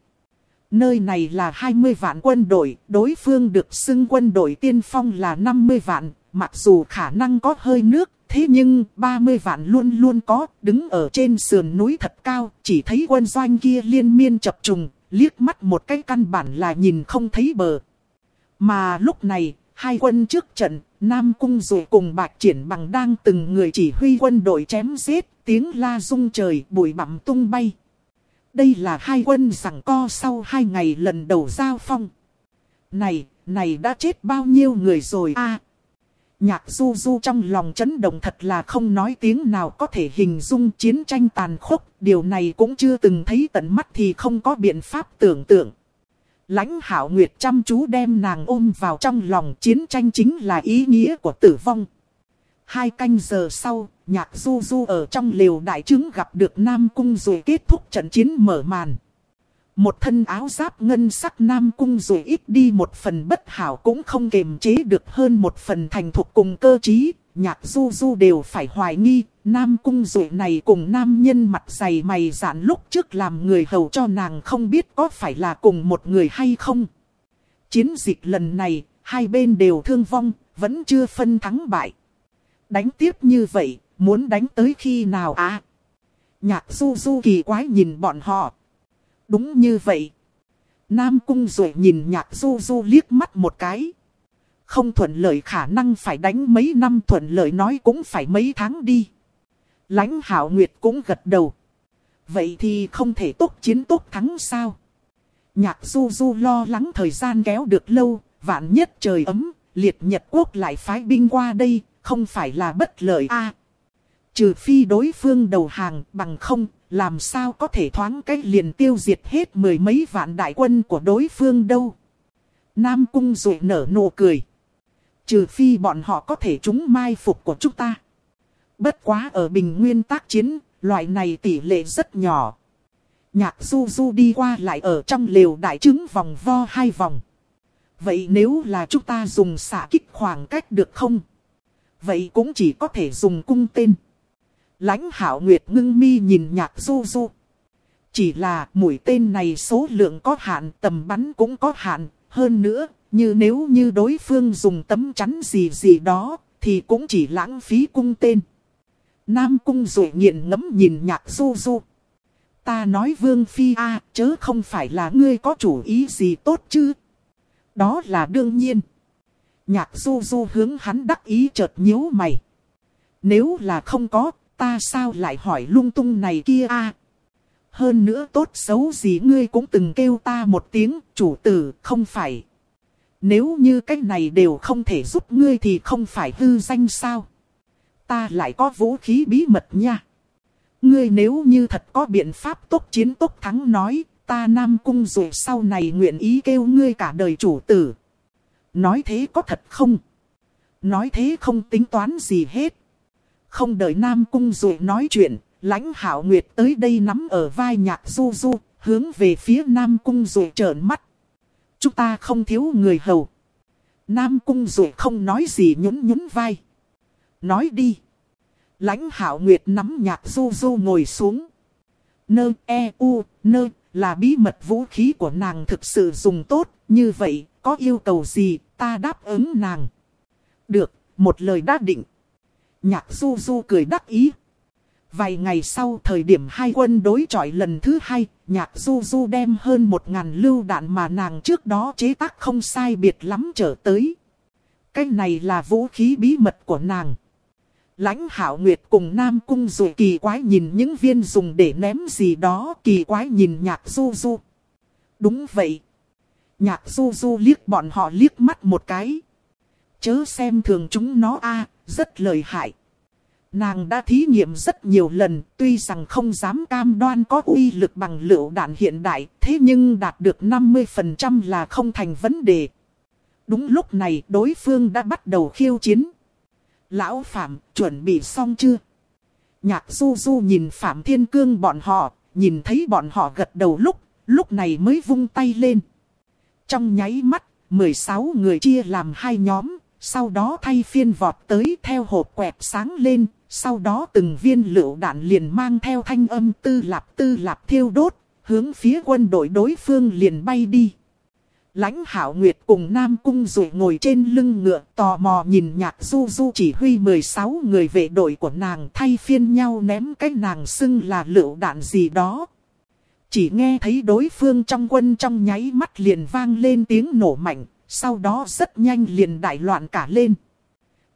Nơi này là 20 vạn quân đội, đối phương được xưng quân đội tiên phong là 50 vạn, mặc dù khả năng có hơi nước, thế nhưng 30 vạn luôn luôn có, đứng ở trên sườn núi thật cao, chỉ thấy quân doanh kia liên miên chập trùng, liếc mắt một cái căn bản là nhìn không thấy bờ. Mà lúc này, hai quân trước trận, Nam Cung rồi cùng Bạch Triển Bằng đang từng người chỉ huy quân đội chém giết, tiếng la rung trời, bụi bặm tung bay. Đây là hai quân sẵn co sau hai ngày lần đầu giao phong. Này, này đã chết bao nhiêu người rồi a Nhạc du du trong lòng chấn động thật là không nói tiếng nào có thể hình dung chiến tranh tàn khốc. Điều này cũng chưa từng thấy tận mắt thì không có biện pháp tưởng tượng. Lãnh hảo nguyệt chăm chú đem nàng ôm vào trong lòng chiến tranh chính là ý nghĩa của tử vong. Hai canh giờ sau, nhạc du du ở trong liều đại chứng gặp được Nam Cung rồi kết thúc trận chiến mở màn. Một thân áo giáp ngân sắc Nam Cung rồi ít đi một phần bất hảo cũng không kềm chế được hơn một phần thành thục cùng cơ trí. Nhạc du du đều phải hoài nghi, Nam Cung dụ này cùng nam nhân mặt dày mày dạn lúc trước làm người hầu cho nàng không biết có phải là cùng một người hay không. Chiến dịch lần này, hai bên đều thương vong, vẫn chưa phân thắng bại. Đánh tiếp như vậy, muốn đánh tới khi nào à? Nhạc du du kỳ quái nhìn bọn họ. Đúng như vậy. Nam cung rồi nhìn nhạc du du liếc mắt một cái. Không thuận lợi khả năng phải đánh mấy năm thuận lợi nói cũng phải mấy tháng đi. lãnh hảo nguyệt cũng gật đầu. Vậy thì không thể tốt chiến tốt thắng sao? Nhạc du du lo lắng thời gian kéo được lâu, vạn nhất trời ấm, liệt nhật quốc lại phái binh qua đây, không phải là bất lợi a Trừ phi đối phương đầu hàng bằng không, làm sao có thể thoáng cách liền tiêu diệt hết mười mấy vạn đại quân của đối phương đâu. Nam cung rụi nở nụ cười. Trừ phi bọn họ có thể trúng mai phục của chúng ta. Bất quá ở bình nguyên tác chiến, loại này tỷ lệ rất nhỏ. Nhạc du du đi qua lại ở trong lều đại trứng vòng vo hai vòng. Vậy nếu là chúng ta dùng xạ kích khoảng cách được không? Vậy cũng chỉ có thể dùng cung tên. lãnh hảo nguyệt ngưng mi nhìn nhạc du du. Chỉ là mũi tên này số lượng có hạn, tầm bắn cũng có hạn. Hơn nữa, như nếu như đối phương dùng tấm chắn gì gì đó, thì cũng chỉ lãng phí cung tên. Nam cung rủi nghiện ngẫm nhìn nhạc du du. Ta nói vương phi a chớ không phải là ngươi có chủ ý gì tốt chứ. Đó là đương nhiên. Nhạc du du hướng hắn đắc ý chợt nhíu mày. Nếu là không có, ta sao lại hỏi lung tung này kia a Hơn nữa tốt xấu gì ngươi cũng từng kêu ta một tiếng, chủ tử, không phải. Nếu như cái này đều không thể giúp ngươi thì không phải hư danh sao. Ta lại có vũ khí bí mật nha. Ngươi nếu như thật có biện pháp tốt chiến tốt thắng nói, ta Nam Cung rồi sau này nguyện ý kêu ngươi cả đời chủ tử. Nói thế có thật không? Nói thế không tính toán gì hết. Không đợi Nam Cung rồi nói chuyện, lãnh hảo nguyệt tới đây nắm ở vai nhạc du du, hướng về phía Nam Cung rồi trợn mắt. Chúng ta không thiếu người hầu. Nam Cung rồi không nói gì nhún nhún vai. Nói đi. Lãnh hạo nguyệt nắm nhạc du du ngồi xuống. Nơ e u, nơ, là bí mật vũ khí của nàng thực sự dùng tốt, như vậy, có yêu cầu gì, ta đáp ứng nàng. Được, một lời đã định. Nhạc du du cười đắc ý. Vài ngày sau thời điểm hai quân đối chọi lần thứ hai, nhạc du du đem hơn một ngàn lưu đạn mà nàng trước đó chế tác không sai biệt lắm trở tới. Cái này là vũ khí bí mật của nàng. Lãnh hảo nguyệt cùng Nam Cung rồi kỳ quái nhìn những viên dùng để ném gì đó kỳ quái nhìn nhạc du du. Đúng vậy. Nhạc du du liếc bọn họ liếc mắt một cái. Chớ xem thường chúng nó a rất lợi hại. Nàng đã thí nghiệm rất nhiều lần, tuy rằng không dám cam đoan có uy lực bằng lựu đạn hiện đại, thế nhưng đạt được 50% là không thành vấn đề. Đúng lúc này đối phương đã bắt đầu khiêu chiến. Lão Phạm, chuẩn bị xong chưa? Nhạc du du nhìn Phạm Thiên Cương bọn họ, nhìn thấy bọn họ gật đầu lúc, lúc này mới vung tay lên. Trong nháy mắt, 16 người chia làm hai nhóm, sau đó thay phiên vọt tới theo hộp quẹt sáng lên, sau đó từng viên lựu đạn liền mang theo thanh âm tư lạp tư lạp thiêu đốt, hướng phía quân đội đối phương liền bay đi. Lãnh hảo nguyệt cùng Nam Cung rủi ngồi trên lưng ngựa tò mò nhìn nhạc du du chỉ huy 16 người vệ đội của nàng thay phiên nhau ném cái nàng xưng là lựu đạn gì đó. Chỉ nghe thấy đối phương trong quân trong nháy mắt liền vang lên tiếng nổ mạnh, sau đó rất nhanh liền đại loạn cả lên.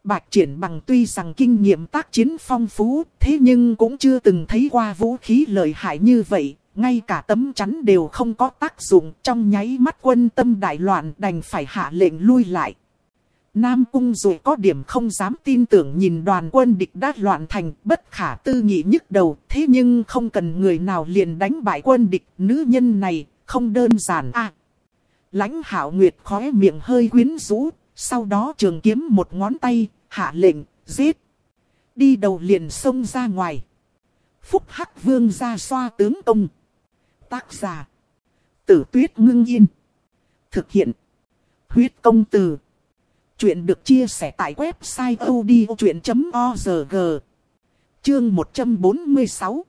Bạch triển bằng tuy rằng kinh nghiệm tác chiến phong phú, thế nhưng cũng chưa từng thấy qua vũ khí lợi hại như vậy, ngay cả tấm chắn đều không có tác dụng trong nháy mắt quân tâm đại loạn đành phải hạ lệnh lui lại. Nam Cung rồi có điểm không dám tin tưởng nhìn đoàn quân địch đã loạn thành bất khả tư nghị nhức đầu. Thế nhưng không cần người nào liền đánh bại quân địch nữ nhân này không đơn giản à. lãnh hảo nguyệt khóe miệng hơi quyến rũ. Sau đó trường kiếm một ngón tay, hạ lệnh, giết. Đi đầu liền xông ra ngoài. Phúc Hắc Vương ra xoa tướng công. Tác giả. Tử tuyết ngưng yên. Thực hiện. Huyết công từ. Chuyện được chia sẻ tại website odchuyện.org. Chương 146.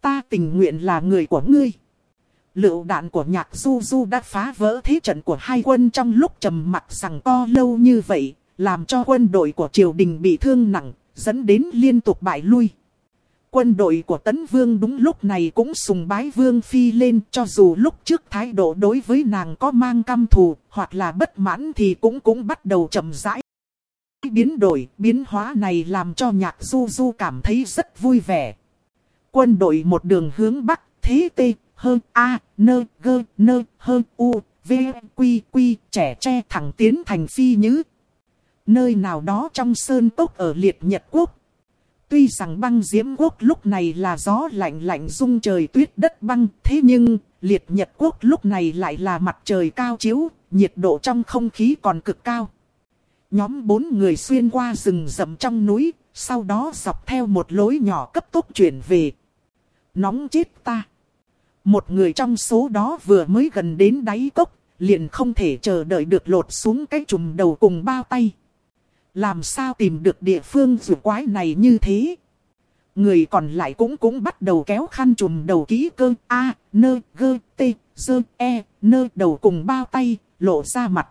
Ta tình nguyện là người của ngươi. Lựu đạn của nhạc du du đã phá vỡ thế trận của hai quân trong lúc trầm mặc rằng co lâu như vậy, làm cho quân đội của triều đình bị thương nặng, dẫn đến liên tục bại lui. Quân đội của Tấn Vương đúng lúc này cũng sùng bái Vương Phi lên cho dù lúc trước thái độ đối với nàng có mang căm thù hoặc là bất mãn thì cũng cũng bắt đầu chậm rãi. Biến đổi, biến hóa này làm cho nhạc du du cảm thấy rất vui vẻ. Quân đội một đường hướng Bắc, thế tê, hơn A, nơ, gơ, nơ, hơn U, V, Quy, Quy, trẻ tre thẳng tiến thành phi nhứ. Nơi nào đó trong sơn tốc ở liệt Nhật Quốc. Tuy rằng băng diễm quốc lúc này là gió lạnh lạnh rung trời tuyết đất băng, thế nhưng liệt Nhật Quốc lúc này lại là mặt trời cao chiếu, nhiệt độ trong không khí còn cực cao. Nhóm bốn người xuyên qua rừng rậm trong núi, sau đó dọc theo một lối nhỏ cấp tốc chuyển về. Nóng chết ta! Một người trong số đó vừa mới gần đến đáy cốc, liền không thể chờ đợi được lột xuống cái chùm đầu cùng bao tay. Làm sao tìm được địa phương rùa quái này như thế? Người còn lại cũng cũng bắt đầu kéo khăn chùm đầu ký cơ A, nơ, gơ, t, dơ, e, nơ đầu cùng bao tay, lộ ra mặt.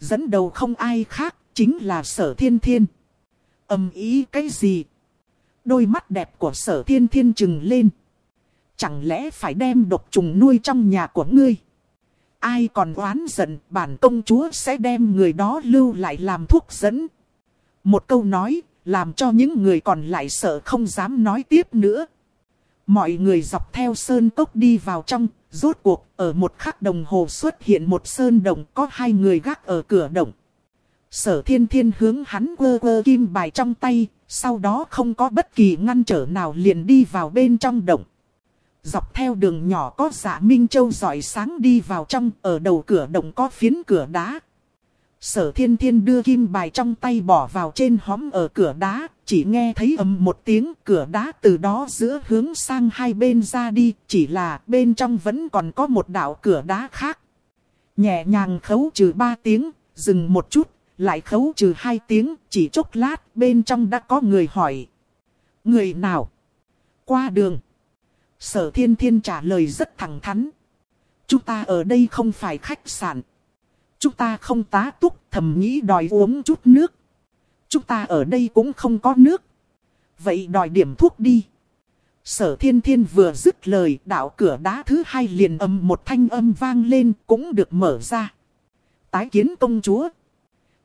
Dẫn đầu không ai khác, chính là sở thiên thiên. Âm ý cái gì? Đôi mắt đẹp của sở thiên thiên trừng lên. Chẳng lẽ phải đem độc trùng nuôi trong nhà của ngươi? Ai còn oán giận bản công chúa sẽ đem người đó lưu lại làm thuốc dẫn. Một câu nói, làm cho những người còn lại sợ không dám nói tiếp nữa. Mọi người dọc theo sơn cốc đi vào trong, rốt cuộc, ở một khắc đồng hồ xuất hiện một sơn đồng có hai người gác ở cửa động. Sở thiên thiên hướng hắn quơ quơ kim bài trong tay, sau đó không có bất kỳ ngăn trở nào liền đi vào bên trong động. Dọc theo đường nhỏ có dạ Minh Châu giỏi sáng đi vào trong, ở đầu cửa động có phiến cửa đá. Sở thiên thiên đưa kim bài trong tay bỏ vào trên hóm ở cửa đá, chỉ nghe thấy ầm một tiếng cửa đá từ đó giữa hướng sang hai bên ra đi, chỉ là bên trong vẫn còn có một đạo cửa đá khác. Nhẹ nhàng khấu trừ ba tiếng, dừng một chút, lại khấu trừ hai tiếng, chỉ chốc lát bên trong đã có người hỏi. Người nào? Qua đường. Sở thiên thiên trả lời rất thẳng thắn. Chúng ta ở đây không phải khách sạn. Chúng ta không tá túc thầm nghĩ đòi uống chút nước. Chúng ta ở đây cũng không có nước. Vậy đòi điểm thuốc đi. Sở thiên thiên vừa dứt lời đảo cửa đá thứ hai liền âm một thanh âm vang lên cũng được mở ra. Tái kiến công chúa.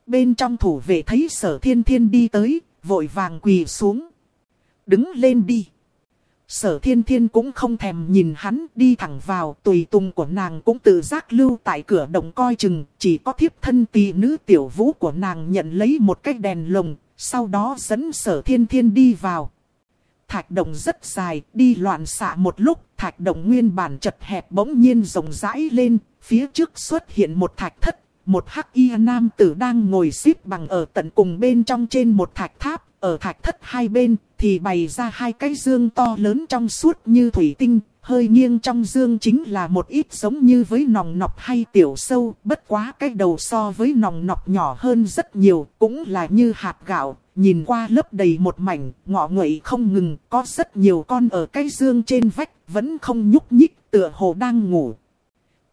Bên trong thủ vệ thấy sở thiên thiên đi tới, vội vàng quỳ xuống. Đứng lên đi. Sở thiên thiên cũng không thèm nhìn hắn đi thẳng vào tùy tùng của nàng cũng tự giác lưu tại cửa động coi chừng. Chỉ có thiếp thân tỳ nữ tiểu vũ của nàng nhận lấy một cái đèn lồng, sau đó dẫn sở thiên thiên đi vào. Thạch động rất dài, đi loạn xạ một lúc, thạch động nguyên bản chật hẹp bỗng nhiên rộng rãi lên, phía trước xuất hiện một thạch thất, một hắc y nam tử đang ngồi xếp bằng ở tận cùng bên trong trên một thạch tháp, ở thạch thất hai bên thì bày ra hai cái dương to lớn trong suốt như thủy tinh, hơi nghiêng trong dương chính là một ít giống như với nòng nọc hay tiểu sâu, bất quá cái đầu so với nòng nọc nhỏ hơn rất nhiều, cũng là như hạt gạo, nhìn qua lớp đầy một mảnh, ngọ nguậy không ngừng, có rất nhiều con ở cái dương trên vách, vẫn không nhúc nhích, tựa hồ đang ngủ.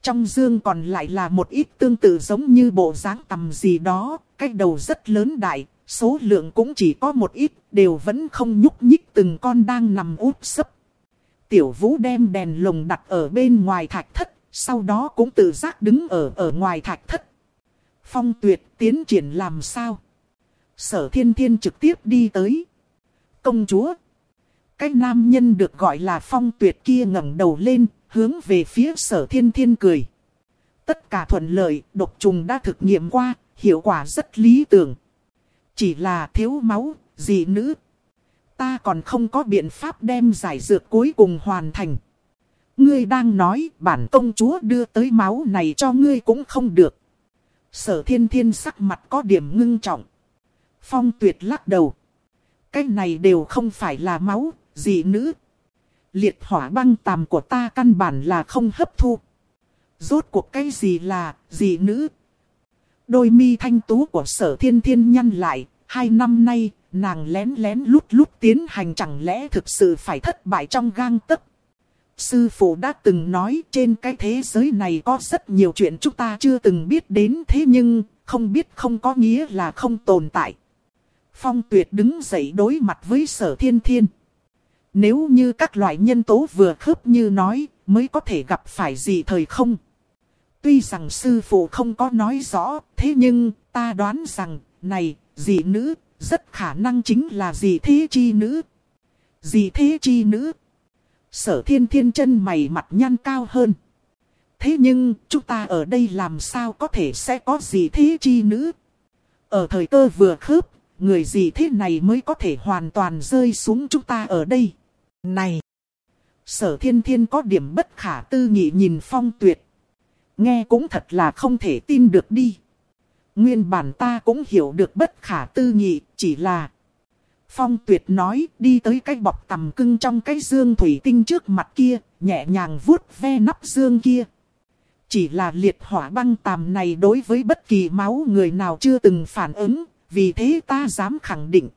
Trong dương còn lại là một ít tương tự giống như bộ dáng tầm gì đó, cái đầu rất lớn đại, số lượng cũng chỉ có một ít, đều vẫn không nhúc nhích từng con đang nằm úp sấp. Tiểu vũ đem đèn lồng đặt ở bên ngoài thạch thất, sau đó cũng tự giác đứng ở ở ngoài thạch thất. Phong tuyệt tiến triển làm sao? Sở thiên thiên trực tiếp đi tới. Công chúa. Cái nam nhân được gọi là phong tuyệt kia ngẩng đầu lên, hướng về phía sở thiên thiên cười. Tất cả thuận lợi, độc trùng đã thực nghiệm qua, hiệu quả rất lý tưởng. Chỉ là thiếu máu, dị nữ. Ta còn không có biện pháp đem giải dược cuối cùng hoàn thành. Ngươi đang nói bản công chúa đưa tới máu này cho ngươi cũng không được. Sở thiên thiên sắc mặt có điểm ngưng trọng. Phong tuyệt lắc đầu. Cái này đều không phải là máu, dị nữ. Liệt hỏa băng tàm của ta căn bản là không hấp thu. Rốt cuộc cái gì là, dị nữ. Đôi mi thanh tú của sở thiên thiên nhăn lại, hai năm nay, nàng lén lén lút lút tiến hành chẳng lẽ thực sự phải thất bại trong gang tấc. Sư phụ đã từng nói trên cái thế giới này có rất nhiều chuyện chúng ta chưa từng biết đến thế nhưng không biết không có nghĩa là không tồn tại. Phong tuyệt đứng dậy đối mặt với sở thiên thiên. Nếu như các loại nhân tố vừa khớp như nói, mới có thể gặp phải gì thời không? Tuy rằng sư phụ không có nói rõ, thế nhưng ta đoán rằng, này, dị nữ, rất khả năng chính là dị thế chi nữ. Dị thế chi nữ. Sở thiên thiên chân mày mặt nhăn cao hơn. Thế nhưng, chúng ta ở đây làm sao có thể sẽ có dị thế chi nữ? Ở thời cơ vừa khớp, người dị thế này mới có thể hoàn toàn rơi xuống chúng ta ở đây? Này! Sở thiên thiên có điểm bất khả tư nghị nhìn phong tuyệt. Nghe cũng thật là không thể tin được đi. Nguyên bản ta cũng hiểu được bất khả tư nghị, chỉ là... Phong tuyệt nói đi tới cái bọc tầm cưng trong cái dương thủy tinh trước mặt kia, nhẹ nhàng vuốt ve nắp dương kia. Chỉ là liệt hỏa băng tàm này đối với bất kỳ máu người nào chưa từng phản ứng, vì thế ta dám khẳng định.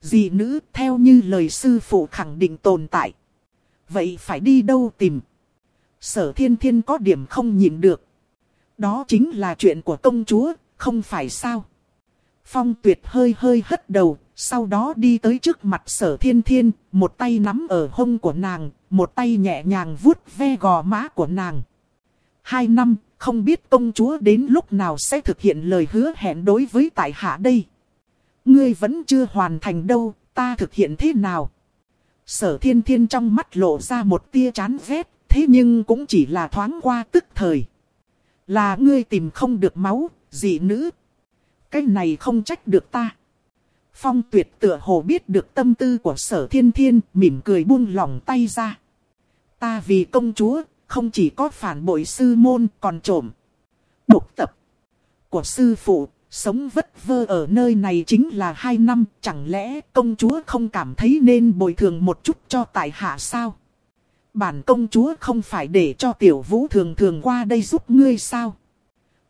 Dị nữ theo như lời sư phụ khẳng định tồn tại. Vậy phải đi đâu tìm? Sở thiên thiên có điểm không nhìn được. Đó chính là chuyện của công chúa, không phải sao? Phong tuyệt hơi hơi hất đầu, sau đó đi tới trước mặt sở thiên thiên, một tay nắm ở hông của nàng, một tay nhẹ nhàng vuốt ve gò má của nàng. Hai năm, không biết công chúa đến lúc nào sẽ thực hiện lời hứa hẹn đối với tại hạ đây. Ngươi vẫn chưa hoàn thành đâu, ta thực hiện thế nào? Sở thiên thiên trong mắt lộ ra một tia chán ghét, thế nhưng cũng chỉ là thoáng qua tức thời. Là ngươi tìm không được máu, dị nữ. Cái này không trách được ta. Phong tuyệt tựa hồ biết được tâm tư của sở thiên thiên, mỉm cười buông lỏng tay ra. Ta vì công chúa, không chỉ có phản bội sư môn còn trộm. Bục tập của sư phụ, sống vất vơ ở nơi này chính là hai năm, chẳng lẽ công chúa không cảm thấy nên bồi thường một chút cho tại hạ sao? Bản công chúa không phải để cho tiểu vũ thường thường qua đây giúp ngươi sao?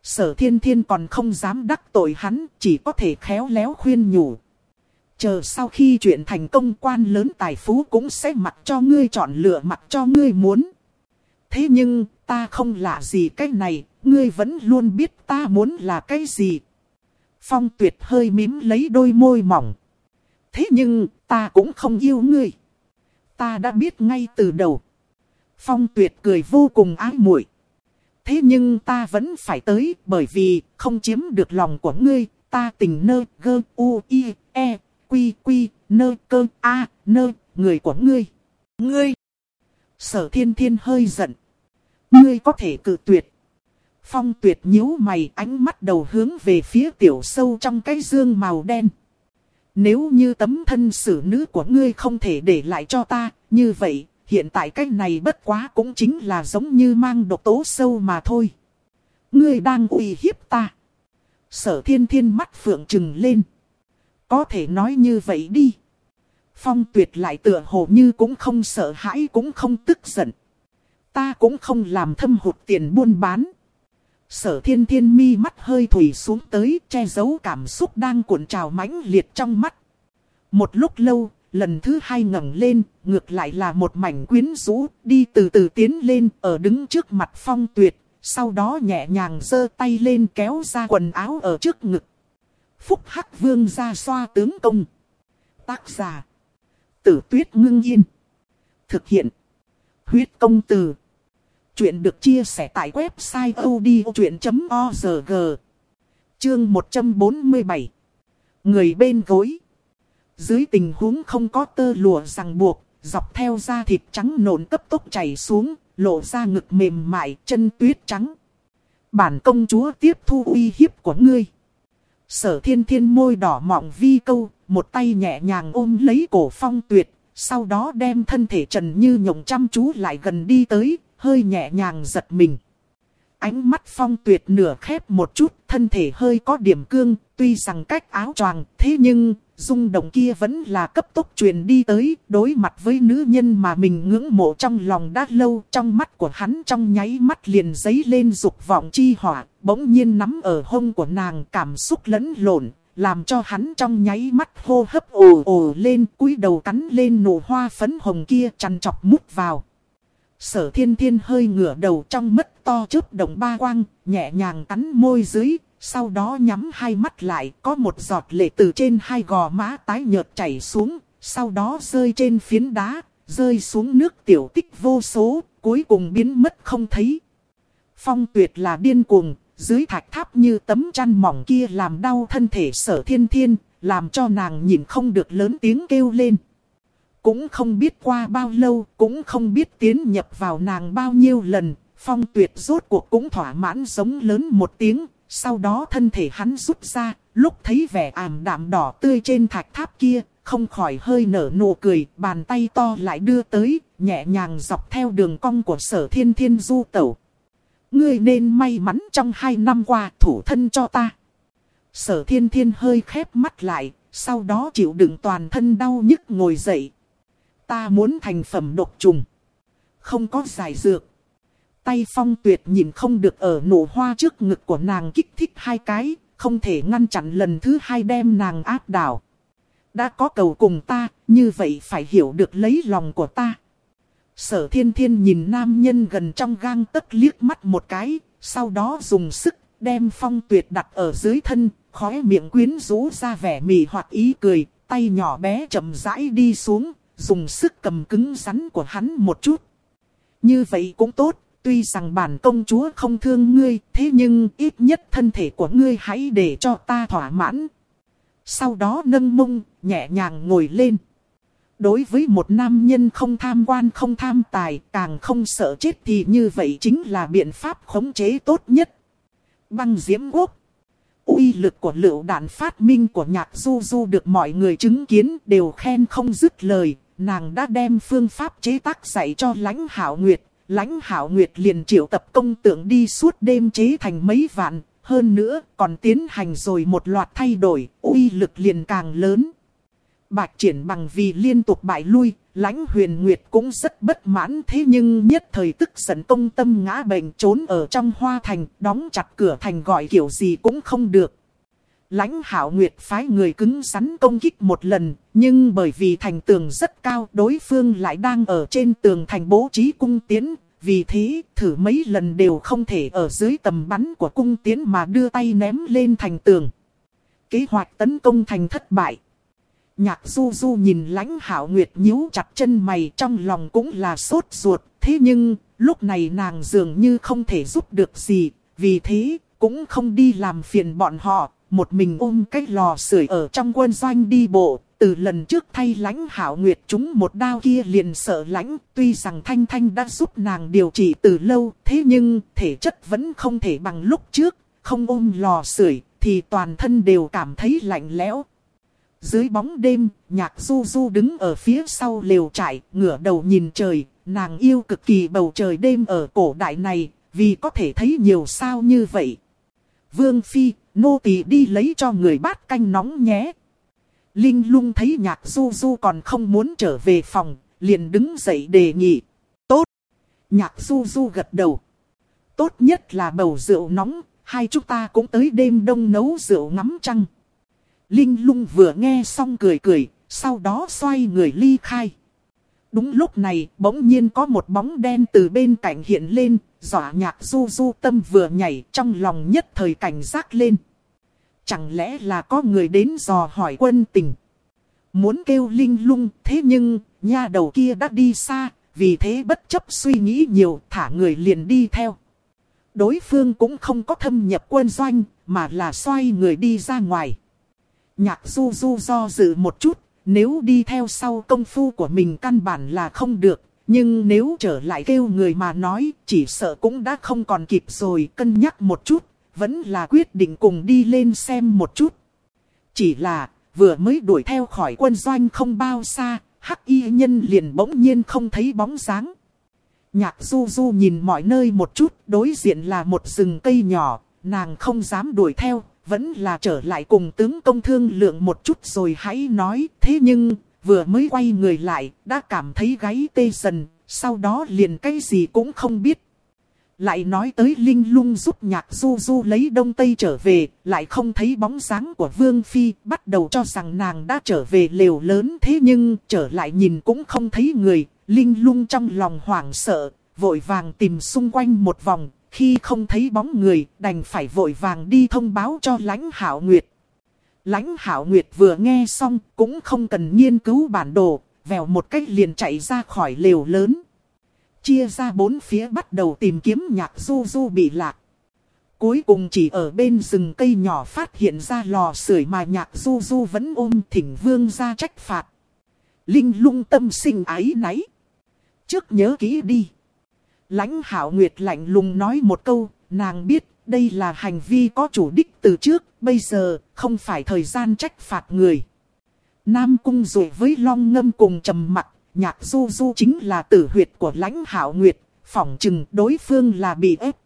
Sở thiên thiên còn không dám đắc tội hắn, chỉ có thể khéo léo khuyên nhủ. Chờ sau khi chuyện thành công quan lớn tài phú cũng sẽ mặc cho ngươi chọn lựa mặc cho ngươi muốn. Thế nhưng, ta không lạ gì cái này, ngươi vẫn luôn biết ta muốn là cái gì. Phong tuyệt hơi mím lấy đôi môi mỏng. Thế nhưng, ta cũng không yêu ngươi. Ta đã biết ngay từ đầu. Phong tuyệt cười vô cùng ái muội. Thế nhưng ta vẫn phải tới bởi vì không chiếm được lòng của ngươi. Ta tình nơ gơ u i e quy quy nơ cơ a nơ người của ngươi. Ngươi. Sở thiên thiên hơi giận. Ngươi có thể cự tuyệt. Phong tuyệt nhíu mày ánh mắt đầu hướng về phía tiểu sâu trong cái dương màu đen. Nếu như tấm thân xử nữ của ngươi không thể để lại cho ta, như vậy, hiện tại cách này bất quá cũng chính là giống như mang độc tố sâu mà thôi. Ngươi đang uy hiếp ta. Sở thiên thiên mắt phượng trừng lên. Có thể nói như vậy đi. Phong tuyệt lại tựa hồ như cũng không sợ hãi cũng không tức giận. Ta cũng không làm thâm hụt tiền buôn bán. Sở thiên thiên mi mắt hơi thủy xuống tới che giấu cảm xúc đang cuộn trào mãnh liệt trong mắt. Một lúc lâu, lần thứ hai ngẩng lên, ngược lại là một mảnh quyến rũ, đi từ từ tiến lên, ở đứng trước mặt phong tuyệt, sau đó nhẹ nhàng giơ tay lên kéo ra quần áo ở trước ngực. Phúc Hắc Vương ra xoa tướng công. Tác giả. Tử tuyết ngưng yên. Thực hiện. Huyết công từ. Chuyện được chia sẻ tại website odchuyện.org Chương 147 Người bên gối dưới tình huống không có tơ lụa ràng buộc, dọc theo da thịt trắng nộn cấp tốc chảy xuống, lộ ra ngực mềm mại, chân tuyết trắng. Bản công chúa tiếp thu uy hiếp của ngươi. Sở thiên thiên môi đỏ mọng vi câu, một tay nhẹ nhàng ôm lấy cổ phong tuyệt, sau đó đem thân thể trần như nhộng chăm chú lại gần đi tới, hơi nhẹ nhàng giật mình. Ánh mắt phong tuyệt nửa khép một chút, thân thể hơi có điểm cương, tuy rằng cách áo choàng, thế nhưng, rung động kia vẫn là cấp tốc truyền đi tới, đối mặt với nữ nhân mà mình ngưỡng mộ trong lòng đã lâu, trong mắt của hắn trong nháy mắt liền giấy lên dục vọng chi hỏa, bỗng nhiên nắm ở hông của nàng cảm xúc lẫn lộn, làm cho hắn trong nháy mắt hô hấp ồ ồ lên, cúi đầu cắn lên nụ hoa phấn hồng kia chằn chọc mút vào. Sở thiên thiên hơi ngửa đầu trong mắt to chớp động ba quang, nhẹ nhàng cắn môi dưới, sau đó nhắm hai mắt lại, có một giọt lệ từ trên hai gò má tái nhợt chảy xuống, sau đó rơi trên phiến đá, rơi xuống nước tiểu tích vô số, cuối cùng biến mất không thấy. Phong tuyệt là điên cuồng, dưới thạch tháp như tấm chăn mỏng kia làm đau thân thể sở thiên thiên, làm cho nàng nhìn không được lớn tiếng kêu lên. Cũng không biết qua bao lâu, cũng không biết tiến nhập vào nàng bao nhiêu lần, phong tuyệt rốt cuộc cũng thỏa mãn giống lớn một tiếng, sau đó thân thể hắn rút ra, lúc thấy vẻ ảm đạm đỏ tươi trên thạch tháp kia, không khỏi hơi nở nụ cười, bàn tay to lại đưa tới, nhẹ nhàng dọc theo đường cong của sở thiên thiên du tẩu. Ngươi nên may mắn trong hai năm qua thủ thân cho ta. Sở thiên thiên hơi khép mắt lại, sau đó chịu đựng toàn thân đau nhức ngồi dậy. Ta muốn thành phẩm độc trùng. Không có giải dược. Tay phong tuyệt nhìn không được ở nổ hoa trước ngực của nàng kích thích hai cái, không thể ngăn chặn lần thứ hai đem nàng áp đảo. Đã có cầu cùng ta, như vậy phải hiểu được lấy lòng của ta. Sở thiên thiên nhìn nam nhân gần trong gang tấc liếc mắt một cái, sau đó dùng sức đem phong tuyệt đặt ở dưới thân, khóe miệng quyến rũ ra vẻ mì hoặc ý cười, tay nhỏ bé chậm rãi đi xuống, dùng sức cầm cứng rắn của hắn một chút. Như vậy cũng tốt, tuy rằng bản công chúa không thương ngươi, thế nhưng ít nhất thân thể của ngươi hãy để cho ta thỏa mãn. Sau đó nâng mông, nhẹ nhàng ngồi lên. Đối với một nam nhân không tham quan không tham tài, càng không sợ chết thì như vậy chính là biện pháp khống chế tốt nhất. Băng diễm quốc uy lực của lựu đạn phát minh của nhạc du du được mọi người chứng kiến đều khen không dứt lời. Nàng đã đem phương pháp chế tác dạy cho lãnh hảo nguyệt. Lãnh hảo nguyệt liền triệu tập công tượng đi suốt đêm chế thành mấy vạn. Hơn nữa còn tiến hành rồi một loạt thay đổi, uy lực liền càng lớn. Bạch triển bằng vì liên tục bại lui, lãnh huyền nguyệt cũng rất bất mãn thế nhưng nhất thời tức giận công tâm ngã bệnh trốn ở trong hoa thành, đóng chặt cửa thành gọi kiểu gì cũng không được. Lãnh hảo nguyệt phái người cứng rắn công kích một lần, nhưng bởi vì thành tường rất cao đối phương lại đang ở trên tường thành bố trí cung tiến, vì thế thử mấy lần đều không thể ở dưới tầm bắn của cung tiến mà đưa tay ném lên thành tường. Kế hoạch tấn công thành thất bại. Nhạc du du nhìn lãnh hảo nguyệt nhíu chặt chân mày trong lòng cũng là sốt ruột. Thế nhưng, lúc này nàng dường như không thể giúp được gì. Vì thế, cũng không đi làm phiền bọn họ. Một mình ôm cái lò sưởi ở trong quân doanh đi bộ. Từ lần trước thay lãnh hảo nguyệt chúng một đao kia liền sợ lãnh. Tuy rằng Thanh Thanh đã giúp nàng điều trị từ lâu. Thế nhưng, thể chất vẫn không thể bằng lúc trước. Không ôm lò sưởi thì toàn thân đều cảm thấy lạnh lẽo. Dưới bóng đêm, nhạc du du đứng ở phía sau lều trại, ngửa đầu nhìn trời, nàng yêu cực kỳ bầu trời đêm ở cổ đại này, vì có thể thấy nhiều sao như vậy. Vương Phi, nô tỳ đi lấy cho người bát canh nóng nhé. Linh lung thấy nhạc du du còn không muốn trở về phòng, liền đứng dậy đề nghị. Tốt. Nhạc du du gật đầu. Tốt nhất là bầu rượu nóng, hai chúng ta cũng tới đêm đông nấu rượu ngắm trăng. Linh lung vừa nghe xong cười cười, sau đó xoay người ly khai. Đúng lúc này, bỗng nhiên có một bóng đen từ bên cạnh hiện lên, dọa nhạc du du tâm vừa nhảy trong lòng nhất thời cảnh giác lên. Chẳng lẽ là có người đến dò hỏi quân tình. Muốn kêu linh lung, thế nhưng, nha đầu kia đã đi xa, vì thế bất chấp suy nghĩ nhiều, thả người liền đi theo. Đối phương cũng không có thâm nhập quân doanh, mà là xoay người đi ra ngoài. Nhạc du du do dự một chút, nếu đi theo sau công phu của mình căn bản là không được. Nhưng nếu trở lại kêu người mà nói, chỉ sợ cũng đã không còn kịp rồi, cân nhắc một chút, vẫn là quyết định cùng đi lên xem một chút. Chỉ là, vừa mới đuổi theo khỏi quân doanh không bao xa, hắc y nhân liền bỗng nhiên không thấy bóng dáng. Nhạc du du nhìn mọi nơi một chút, đối diện là một rừng cây nhỏ, nàng không dám đuổi theo, vẫn là trở lại cùng tướng công thương lượng một chút rồi hãy nói. Thế nhưng, vừa mới quay người lại, đã cảm thấy gáy tê dần, sau đó liền cái gì cũng không biết. Lại nói tới Linh lung giúp nhạc du du lấy đông tây trở về, lại không thấy bóng dáng của Vương Phi, bắt đầu cho rằng nàng đã trở về lều lớn thế nhưng trở lại nhìn cũng không thấy người, Linh lung trong lòng hoảng sợ, vội vàng tìm xung quanh một vòng, khi không thấy bóng người, đành phải vội vàng đi thông báo cho lãnh hảo nguyệt. Lãnh hảo nguyệt vừa nghe xong, cũng không cần nghiên cứu bản đồ, vèo một cách liền chạy ra khỏi lều lớn. Chia ra bốn phía bắt đầu tìm kiếm nhạc du du bị lạc. Cuối cùng chỉ ở bên rừng cây nhỏ phát hiện ra lò sưởi mà nhạc du du vẫn ôm thỉnh vương ra trách phạt. Linh lung tâm sinh ái náy. Trước nhớ kỹ đi. Lãnh hảo nguyệt lạnh lùng nói một câu, nàng biết đây là hành vi có chủ đích từ trước, bây giờ không phải thời gian trách phạt người. Nam cung rồi với long ngâm cùng trầm mặt, nhạc du du chính là tử huyệt của lãnh hảo nguyệt, phỏng chừng đối phương là bị ép.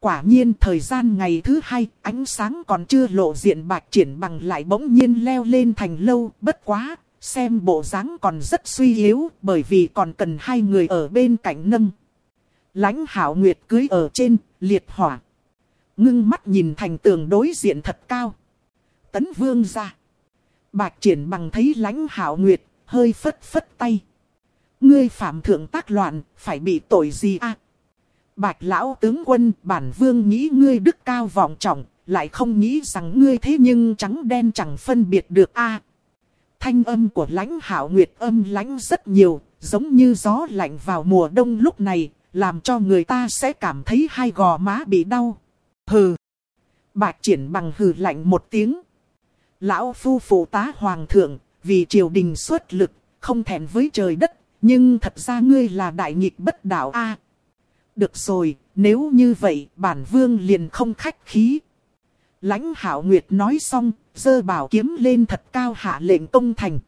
Quả nhiên thời gian ngày thứ hai, ánh sáng còn chưa lộ diện bạch triển bằng lại bỗng nhiên leo lên thành lâu, bất quá, xem bộ dáng còn rất suy yếu, bởi vì còn cần hai người ở bên cạnh nâng. Lãnh hảo nguyệt cưới ở trên, liệt hỏa. Ngưng mắt nhìn thành tường đối diện thật cao. Tấn vương ra. Bạch triển bằng thấy lãnh hảo nguyệt, hơi phất phất tay. Ngươi phạm thượng tác loạn, phải bị tội gì à? Bạch lão tướng quân, bản vương nghĩ ngươi đức cao vọng trọng, lại không nghĩ rằng ngươi thế nhưng trắng đen chẳng phân biệt được a. thanh âm của lãnh hảo nguyệt âm lãnh rất nhiều, giống như gió lạnh vào mùa đông lúc này, làm cho người ta sẽ cảm thấy hai gò má bị đau. Hừ. Bạch triển bằng hừ lạnh một tiếng. Lão phu phụ tá hoàng thượng, vì triều đình xuất lực, không thèm với trời đất, nhưng thật ra ngươi là đại nghịch bất đạo a. được rồi, nếu như vậy, bản vương liền không khách khí. Lãnh hảo nguyệt nói xong, dơ bảo kiếm lên thật cao hạ lệnh công thành.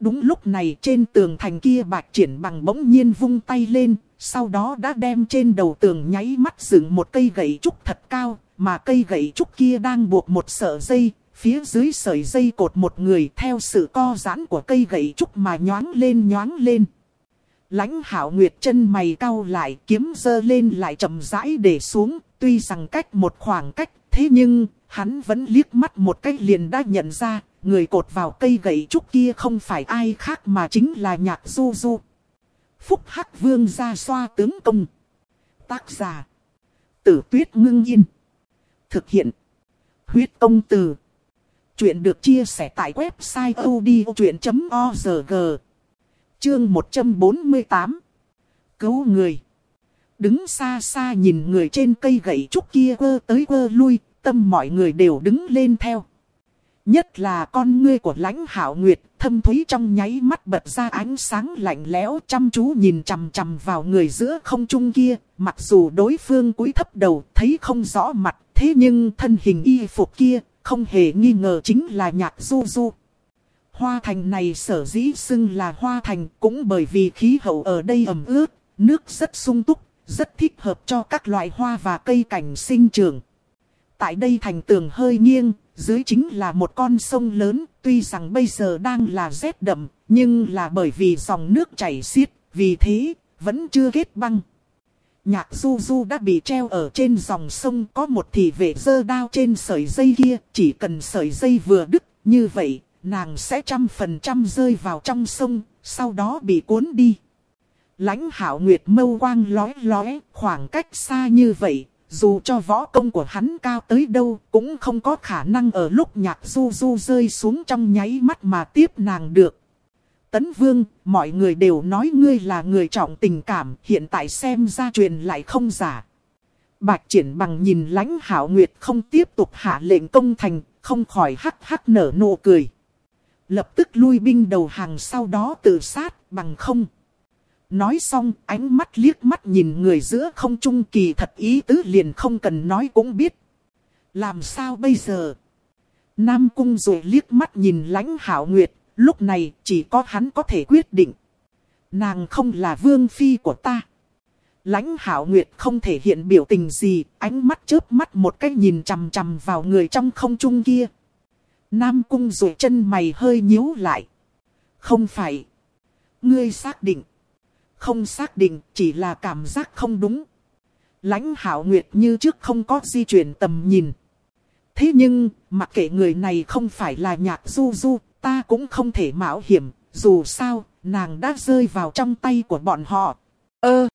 Đúng lúc này trên tường thành kia bạch triển bằng bỗng nhiên vung tay lên, sau đó đã đem trên đầu tường nháy mắt dựng một cây gậy trúc thật cao, mà cây gậy trúc kia đang buộc một sợi dây, phía dưới sợi dây cột một người theo sự co giãn của cây gậy trúc mà nhoáng lên nhoáng lên. Lãnh hảo nguyệt chân mày cau lại kiếm dơ lên lại chậm rãi để xuống, tuy rằng cách một khoảng cách, thế nhưng hắn vẫn liếc mắt một cách liền đã nhận ra, người cột vào cây gậy trúc kia không phải ai khác mà chính là nhạc du du. Phúc Hắc Vương ra xoa tướng công. Tác giả. Tử tuyết ngưng yên. Thực hiện. Huyết công từ. Chuyện được chia sẻ tại website odchuyện.org. Chương 148. Cứu người. Đứng xa xa nhìn người trên cây gậy trúc kia quơ tới quơ lui, tâm mọi người đều đứng lên theo. Nhất là con ngươi của lãnh hảo nguyệt, thâm thúy trong nháy mắt bật ra ánh sáng lạnh lẽo chăm chú nhìn chằm chằm vào người giữa không trung kia. Mặc dù đối phương cúi thấp đầu thấy không rõ mặt, thế nhưng thân hình y phục kia, không hề nghi ngờ chính là nhạc du du. Hoa thành này sở dĩ xưng là hoa thành cũng bởi vì khí hậu ở đây ẩm ướt, nước rất sung túc, rất thích hợp cho các loại hoa và cây cảnh sinh trưởng. Tại đây thành tường hơi nghiêng, dưới chính là một con sông lớn, tuy rằng bây giờ đang là rét đậm, nhưng là bởi vì dòng nước chảy xiết, vì thế, vẫn chưa kết băng. Nhạc du du đã bị treo ở trên dòng sông có một thị vệ dơ đao trên sợi dây kia, chỉ cần sợi dây vừa đứt, như vậy, nàng sẽ trăm phần trăm rơi vào trong sông, sau đó bị cuốn đi. Lãnh hảo nguyệt mâu quang lói lói, khoảng cách xa như vậy, dù cho võ công của hắn cao tới đâu cũng không có khả năng ở lúc nhạc du du rơi xuống trong nháy mắt mà tiếp nàng được. Tấn Vương, mọi người đều nói ngươi là người trọng tình cảm, hiện tại xem ra truyền lại không giả. Bạch triển bằng nhìn lãnh hảo nguyệt không tiếp tục hạ lệnh công thành, không khỏi hắc hắc nở nụ cười. Lập tức lui binh đầu hàng sau đó tự sát bằng không. Nói xong ánh mắt liếc mắt nhìn người giữa không trung kỳ thật ý tứ liền không cần nói cũng biết. Làm sao bây giờ? Nam cung rồi liếc mắt nhìn lãnh hảo nguyệt, lúc này chỉ có hắn có thể quyết định. Nàng không là vương phi của ta. Lãnh hảo nguyệt không thể hiện biểu tình gì, ánh mắt chớp mắt một cái nhìn chằm chằm vào người trong không trung kia. Nam cung rồi chân mày hơi nhíu lại. Không phải. Ngươi xác định không xác định, chỉ là cảm giác không đúng. Lãnh hảo nguyệt như trước không có di chuyển tầm nhìn. Thế nhưng, mặc kệ người này không phải là nhạc du du, ta cũng không thể mạo hiểm, dù sao, nàng đã rơi vào trong tay của bọn họ. Ơ!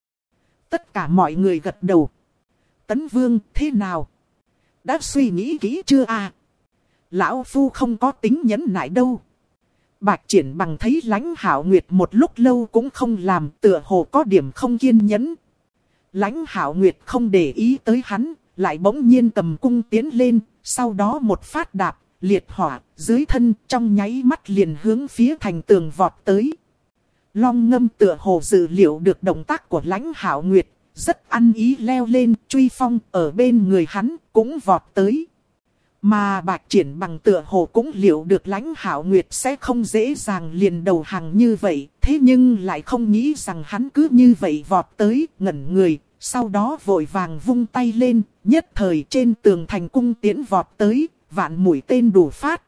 tất cả mọi người gật đầu. Tấn Vương thế nào? Đã suy nghĩ kỹ chưa à? Lão Phu không có tính nhẫn nại đâu. Bạch triển bằng thấy lãnh hảo nguyệt một lúc lâu cũng không làm tựa hồ có điểm không kiên nhẫn. Lãnh hảo nguyệt không để ý tới hắn, lại bỗng nhiên cầm cung tiến lên, sau đó một phát đạp, liệt hỏa, dưới thân trong nháy mắt liền hướng phía thành tường vọt tới. Long ngâm tựa hồ dự liệu được động tác của lãnh hảo nguyệt, rất ăn ý leo lên, truy phong ở bên người hắn, cũng vọt tới. Mà bạch triển bằng tựa hồ cũng liệu được lãnh hảo nguyệt sẽ không dễ dàng liền đầu hàng như vậy, thế nhưng lại không nghĩ rằng hắn cứ như vậy vọt tới, ngẩn người, sau đó vội vàng vung tay lên, nhất thời trên tường thành cung tiễn vọt tới, vạn mũi tên đủ phát.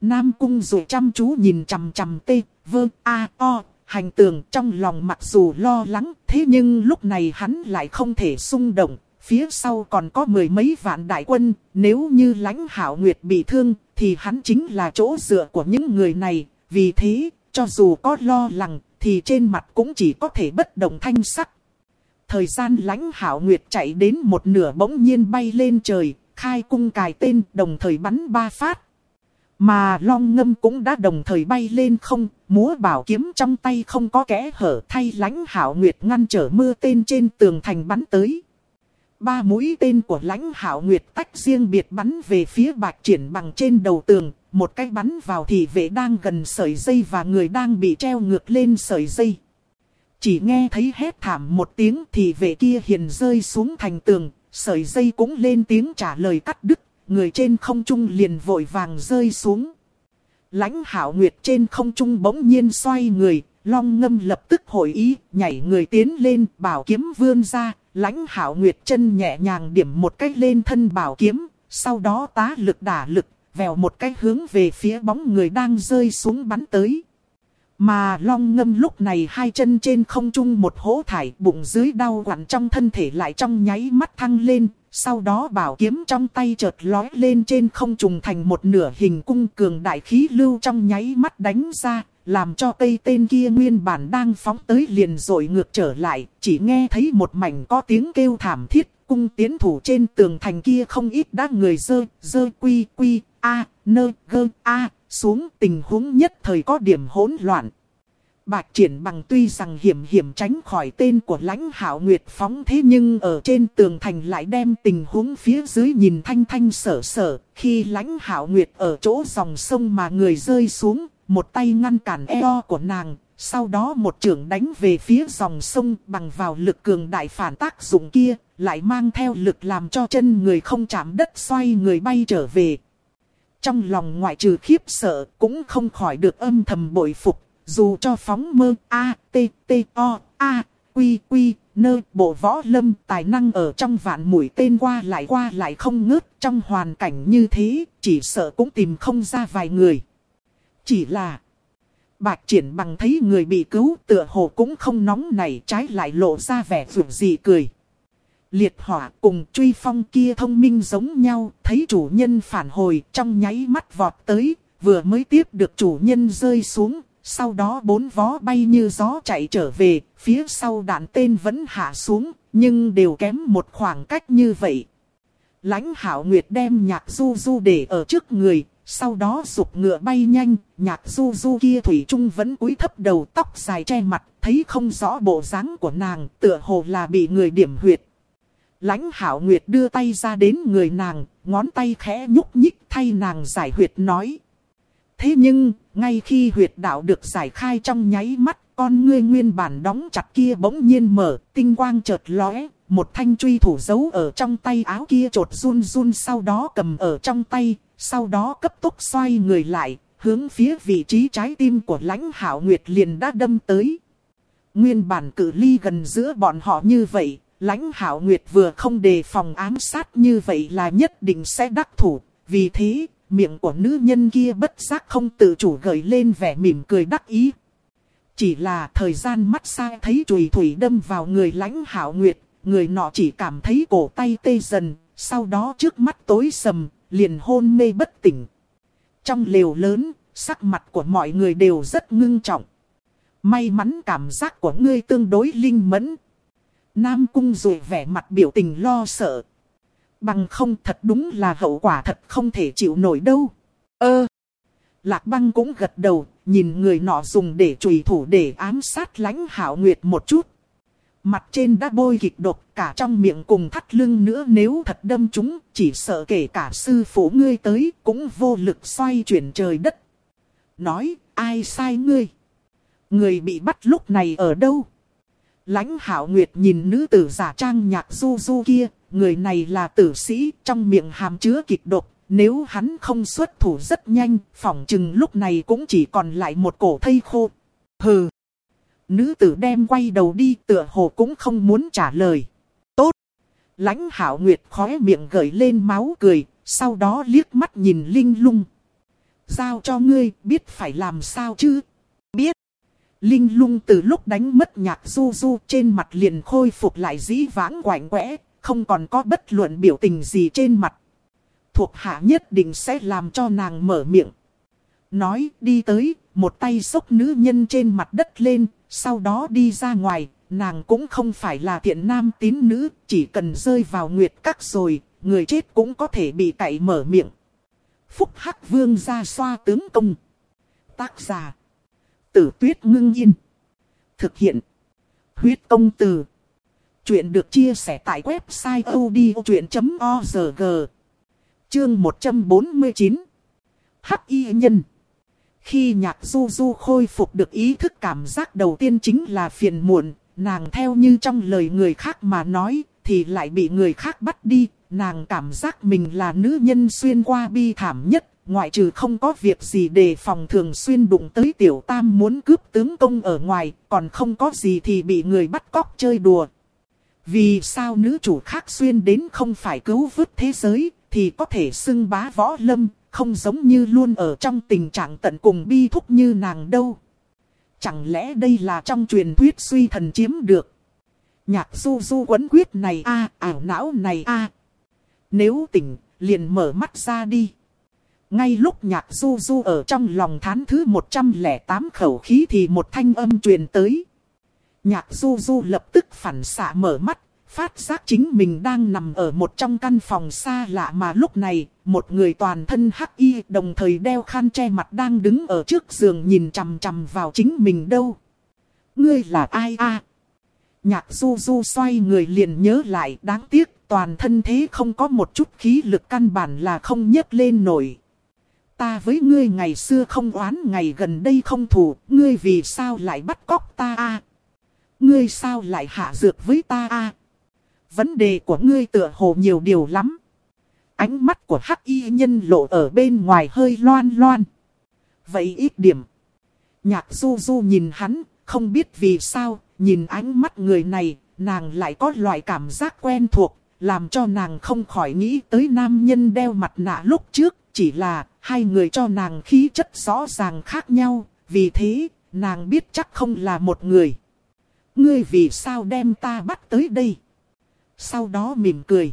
Nam cung rồi chăm chú nhìn chằm chằm tê, vơ, a, o, hành tường trong lòng mặc dù lo lắng, thế nhưng lúc này hắn lại không thể xung động. Phía sau còn có mười mấy vạn đại quân, nếu như lãnh hảo nguyệt bị thương, thì hắn chính là chỗ dựa của những người này. Vì thế, cho dù có lo lắng, thì trên mặt cũng chỉ có thể bất động thanh sắc. Thời gian lãnh hảo nguyệt chạy đến một nửa bỗng nhiên bay lên trời, khai cung cài tên đồng thời bắn ba phát. Mà long ngâm cũng đã đồng thời bay lên không, múa bảo kiếm trong tay không có kẽ hở thay lãnh hảo nguyệt ngăn trở mưa tên trên tường thành bắn tới. Ba mũi tên của lãnh hảo nguyệt tách riêng biệt bắn về phía bạch triển bằng trên đầu tường, một cái bắn vào thì vệ đang gần sợi dây và người đang bị treo ngược lên sợi dây. Chỉ nghe thấy hét thảm một tiếng thì vệ kia hiền rơi xuống thành tường, sợi dây cũng lên tiếng trả lời cắt đứt, người trên không trung liền vội vàng rơi xuống. Lãnh hảo nguyệt trên không trung bỗng nhiên xoay người, long ngâm lập tức hội ý, nhảy người tiến lên, bảo kiếm vươn ra, lãnh hảo nguyệt chân nhẹ nhàng điểm một cách lên thân bảo kiếm, sau đó tá lực đả lực, vèo một cách hướng về phía bóng người đang rơi xuống bắn tới. Mà long ngâm lúc này hai chân trên không trung một hố thải bụng dưới đau quặn trong thân thể lại trong nháy mắt thăng lên. Sau đó bảo kiếm trong tay chợt lói lên trên không trùng thành một nửa hình cung cường đại khí lưu trong nháy mắt đánh ra. Làm cho cây tên kia nguyên bản đang phóng tới liền rồi ngược trở lại. Chỉ nghe thấy một mảnh có tiếng kêu thảm thiết. Cung tiến thủ trên tường thành kia không ít đã người dơ, dơ quy quy, a, nơ, gơ, a, xuống tình huống nhất thời có điểm hỗn loạn. Bạch triển bằng tuy rằng hiểm hiểm tránh khỏi tên của lãnh hảo nguyệt phóng thế nhưng ở trên tường thành lại đem tình huống phía dưới nhìn thanh thanh sở sở. Khi lãnh hảo nguyệt ở chỗ dòng sông mà người rơi xuống, một tay ngăn cản eo của nàng. Sau đó một trưởng đánh về phía dòng sông bằng vào lực cường đại phản tác dụng kia, lại mang theo lực làm cho chân người không chạm đất xoay người bay trở về. Trong lòng ngoại trừ khiếp sợ cũng không khỏi được âm thầm bội phục, dù cho phóng mơ A, T, T, O, A, Quy, Quy, nơ bộ võ lâm tài năng ở trong vạn mũi tên qua lại qua lại không ngớt trong hoàn cảnh như thế, chỉ sợ cũng tìm không ra vài người. Chỉ là Bạch triển bằng thấy người bị cứu tựa hồ cũng không nóng này trái lại lộ ra vẻ vượt gì cười. Liệt hỏa cùng truy phong kia thông minh giống nhau, thấy chủ nhân phản hồi trong nháy mắt vọt tới, vừa mới tiếp được chủ nhân rơi xuống, sau đó bốn vó bay như gió chạy trở về, phía sau đạn tên vẫn hạ xuống, nhưng đều kém một khoảng cách như vậy. Lãnh hảo nguyệt đem nhạc du du để ở trước người, sau đó rụt ngựa bay nhanh, nhạc du du kia thủy trung vẫn cúi thấp đầu tóc dài che mặt, thấy không rõ bộ dáng của nàng, tựa hồ là bị người điểm huyệt. Lãnh hảo nguyệt đưa tay ra đến người nàng, ngón tay khẽ nhúc nhích thay nàng giải huyệt nói. Thế nhưng, ngay khi huyệt đạo được giải khai trong nháy mắt, con ngươi nguyên bản đóng chặt kia bỗng nhiên mở, tinh quang chợt lóe, một thanh truy thủ giấu ở trong tay áo kia trột run run sau đó cầm ở trong tay, sau đó cấp tốc xoay người lại, hướng phía vị trí trái tim của lãnh hảo nguyệt liền đã đâm tới. Nguyên bản cử ly gần giữa bọn họ như vậy, lãnh hảo nguyệt vừa không đề phòng ám sát như vậy là nhất định sẽ đắc thủ, vì thế miệng của nữ nhân kia bất giác không tự chủ gợi lên vẻ mỉm cười đắc ý. Chỉ là thời gian mắt xa thấy chùy thủy đâm vào người lãnh hảo nguyệt, người nọ chỉ cảm thấy cổ tay tê dần, sau đó trước mắt tối sầm, liền hôn mê bất tỉnh. Trong lều lớn, sắc mặt của mọi người đều rất ngưng trọng. May mắn cảm giác của ngươi tương đối linh mẫn. Nam Cung rồi vẻ mặt biểu tình lo sợ. Bằng không thật đúng là hậu quả thật không thể chịu nổi đâu. Ơ! Lạc băng cũng gật đầu, nhìn người nọ dùng để trùy thủ để ám sát lãnh hảo nguyệt một chút. Mặt trên đã bôi kịch độc cả trong miệng cùng thắt lưng nữa nếu thật đâm chúng, chỉ sợ kể cả sư phụ ngươi tới cũng vô lực xoay chuyển trời đất. Nói, ai sai ngươi? Người bị bắt lúc này ở đâu? Lãnh hảo nguyệt nhìn nữ tử giả trang nhạc du du kia, người này là tử sĩ, trong miệng hàm chứa kịch độc. Nếu hắn không xuất thủ rất nhanh, phỏng chừng lúc này cũng chỉ còn lại một cổ thây khô. Hừ! Nữ tử đem quay đầu đi tựa hồ cũng không muốn trả lời. Tốt! Lãnh hảo nguyệt khóe miệng gởi lên máu cười, sau đó liếc mắt nhìn Linh lung. Giao cho ngươi biết phải làm sao chứ? Biết! Linh lung từ lúc đánh mất nhạc du du trên mặt liền khôi phục lại dĩ vãng quạnh quẽ, không còn có bất luận biểu tình gì trên mặt. Thuộc hạ nhất định sẽ làm cho nàng mở miệng. Nói đi tới, một tay xốc nữ nhân trên mặt đất lên, sau đó đi ra ngoài, nàng cũng không phải là thiện nam tín nữ, chỉ cần rơi vào nguyệt các rồi, người chết cũng có thể bị cậy mở miệng. Phúc Hắc Vương ra xoa tướng công. Tác giả. Tử tuyết ngưng yên. Thực hiện. Huyết công từ. Chuyện được chia sẻ tại website odchuyện.org. Chương 149. Hắc y nhân. Khi nhạc du du khôi phục được ý thức cảm giác đầu tiên chính là phiền muộn, nàng theo như trong lời người khác mà nói, thì lại bị người khác bắt đi, nàng cảm giác mình là nữ nhân xuyên qua bi thảm nhất, ngoại trừ không có việc gì để phòng thường xuyên đụng tới tiểu tam muốn cướp tướng công ở ngoài, còn không có gì thì bị người bắt cóc chơi đùa. Vì sao nữ chủ khác xuyên đến không phải cứu vớt thế giới, thì có thể xưng bá võ lâm, không giống như luôn ở trong tình trạng tận cùng bi thúc như nàng đâu. Chẳng lẽ đây là trong truyền thuyết suy thần chiếm được? Nhạc du du quấn quyết này a ảo não này a Nếu tỉnh, liền mở mắt ra đi. Ngay lúc nhạc du du ở trong lòng thán thứ 108 khẩu khí thì một thanh âm truyền tới. Nhạc du du lập tức phản xạ mở mắt, phát giác chính mình đang nằm ở một trong căn phòng xa lạ mà lúc này, một người toàn thân hắc y đồng thời đeo khăn che mặt đang đứng ở trước giường nhìn chằm chằm vào chính mình đâu. Ngươi là ai a? Nhạc du du xoay người liền nhớ lại đáng tiếc toàn thân thế không có một chút khí lực căn bản là không nhấc lên nổi. Ta với ngươi ngày xưa không oán ngày gần đây không thù, ngươi vì sao lại bắt cóc ta a? Ngươi sao lại hạ dược với ta a? Vấn đề của ngươi tựa hồ nhiều điều lắm. Ánh mắt của hắc y nhân lộ ở bên ngoài hơi loan loan. Vậy ít điểm. Nhạc du du nhìn hắn, không biết vì sao, nhìn ánh mắt người này, nàng lại có loại cảm giác quen thuộc, làm cho nàng không khỏi nghĩ tới nam nhân đeo mặt nạ lúc trước, chỉ là hai người cho nàng khí chất rõ ràng khác nhau, vì thế, nàng biết chắc không là một người. Ngươi vì sao đem ta bắt tới đây? Sau đó mỉm cười.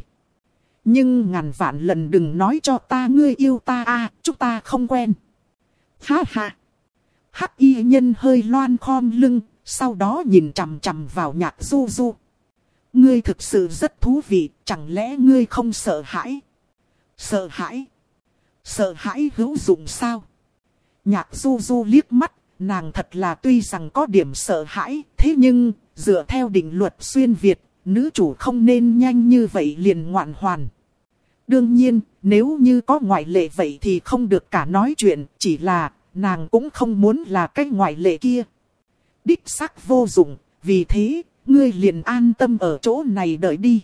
Nhưng ngàn vạn lần đừng nói cho ta ngươi yêu ta a à, chúng ta không quen. Ha ha. Hắc y nhân hơi loan khom lưng, sau đó nhìn chằm chằm vào nhạc du du. Ngươi thực sự rất thú vị, chẳng lẽ ngươi không sợ hãi? Sợ hãi? Sợ hãi hữu dụng sao? Nhạc du du liếc mắt, nàng thật là tuy rằng có điểm sợ hãi, thế nhưng, dựa theo định luật xuyên Việt, nữ chủ không nên nhanh như vậy liền ngoạn hoàn. Đương nhiên, nếu như có ngoại lệ vậy thì không được cả nói chuyện, chỉ là nàng cũng không muốn là cái ngoại lệ kia. Đích xác vô dụng, vì thế, ngươi liền an tâm ở chỗ này đợi đi.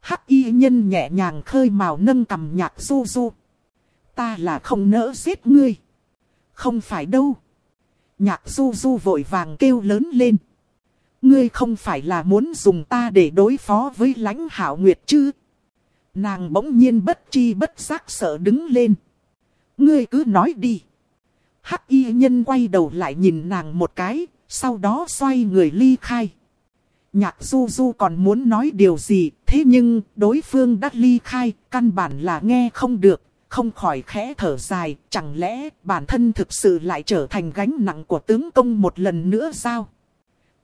Hắc y nhân nhẹ nhàng khơi màu nâng cầm nhạc du du. Ta là không nỡ giết ngươi. Không phải đâu. Nhạc du du vội vàng kêu lớn lên. Ngươi không phải là muốn dùng ta để đối phó với lãnh hảo nguyệt chứ? Nàng bỗng nhiên bất chi bất giác sợ đứng lên. Ngươi cứ nói đi. Hắc y nhân quay đầu lại nhìn nàng một cái, sau đó xoay người ly khai. Nhạc du du còn muốn nói điều gì, thế nhưng đối phương đã ly khai, căn bản là nghe không được, không khỏi khẽ thở dài, chẳng lẽ bản thân thực sự lại trở thành gánh nặng của tướng công một lần nữa sao?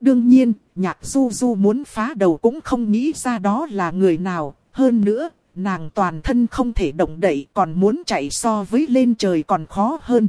Đương nhiên, nhạc du du muốn phá đầu cũng không nghĩ ra đó là người nào. Hơn nữa, nàng toàn thân không thể động đậy còn muốn chạy so với lên trời còn khó hơn.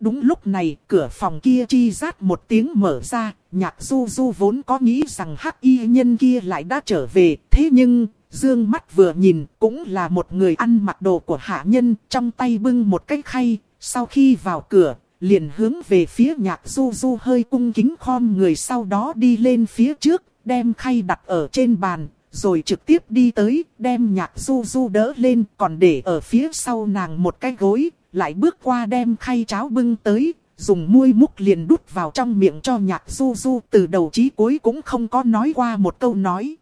Đúng lúc này, cửa phòng kia chi rát một tiếng mở ra, nhạc du du vốn có nghĩ rằng hắc y nhân kia lại đã trở về. Thế nhưng, dương mắt vừa nhìn, cũng là một người ăn mặc đồ của hạ nhân, trong tay bưng một cái khay. Sau khi vào cửa, liền hướng về phía nhạc du du hơi cung kính khom người sau đó đi lên phía trước, đem khay đặt ở trên bàn, rồi trực tiếp đi tới, đem nhạc du du đỡ lên, còn để ở phía sau nàng một cái gối, lại bước qua đem khay cháo bưng tới, dùng muôi múc liền đút vào trong miệng cho nhạc du du, từ đầu chí cuối cũng không có nói qua một câu nói.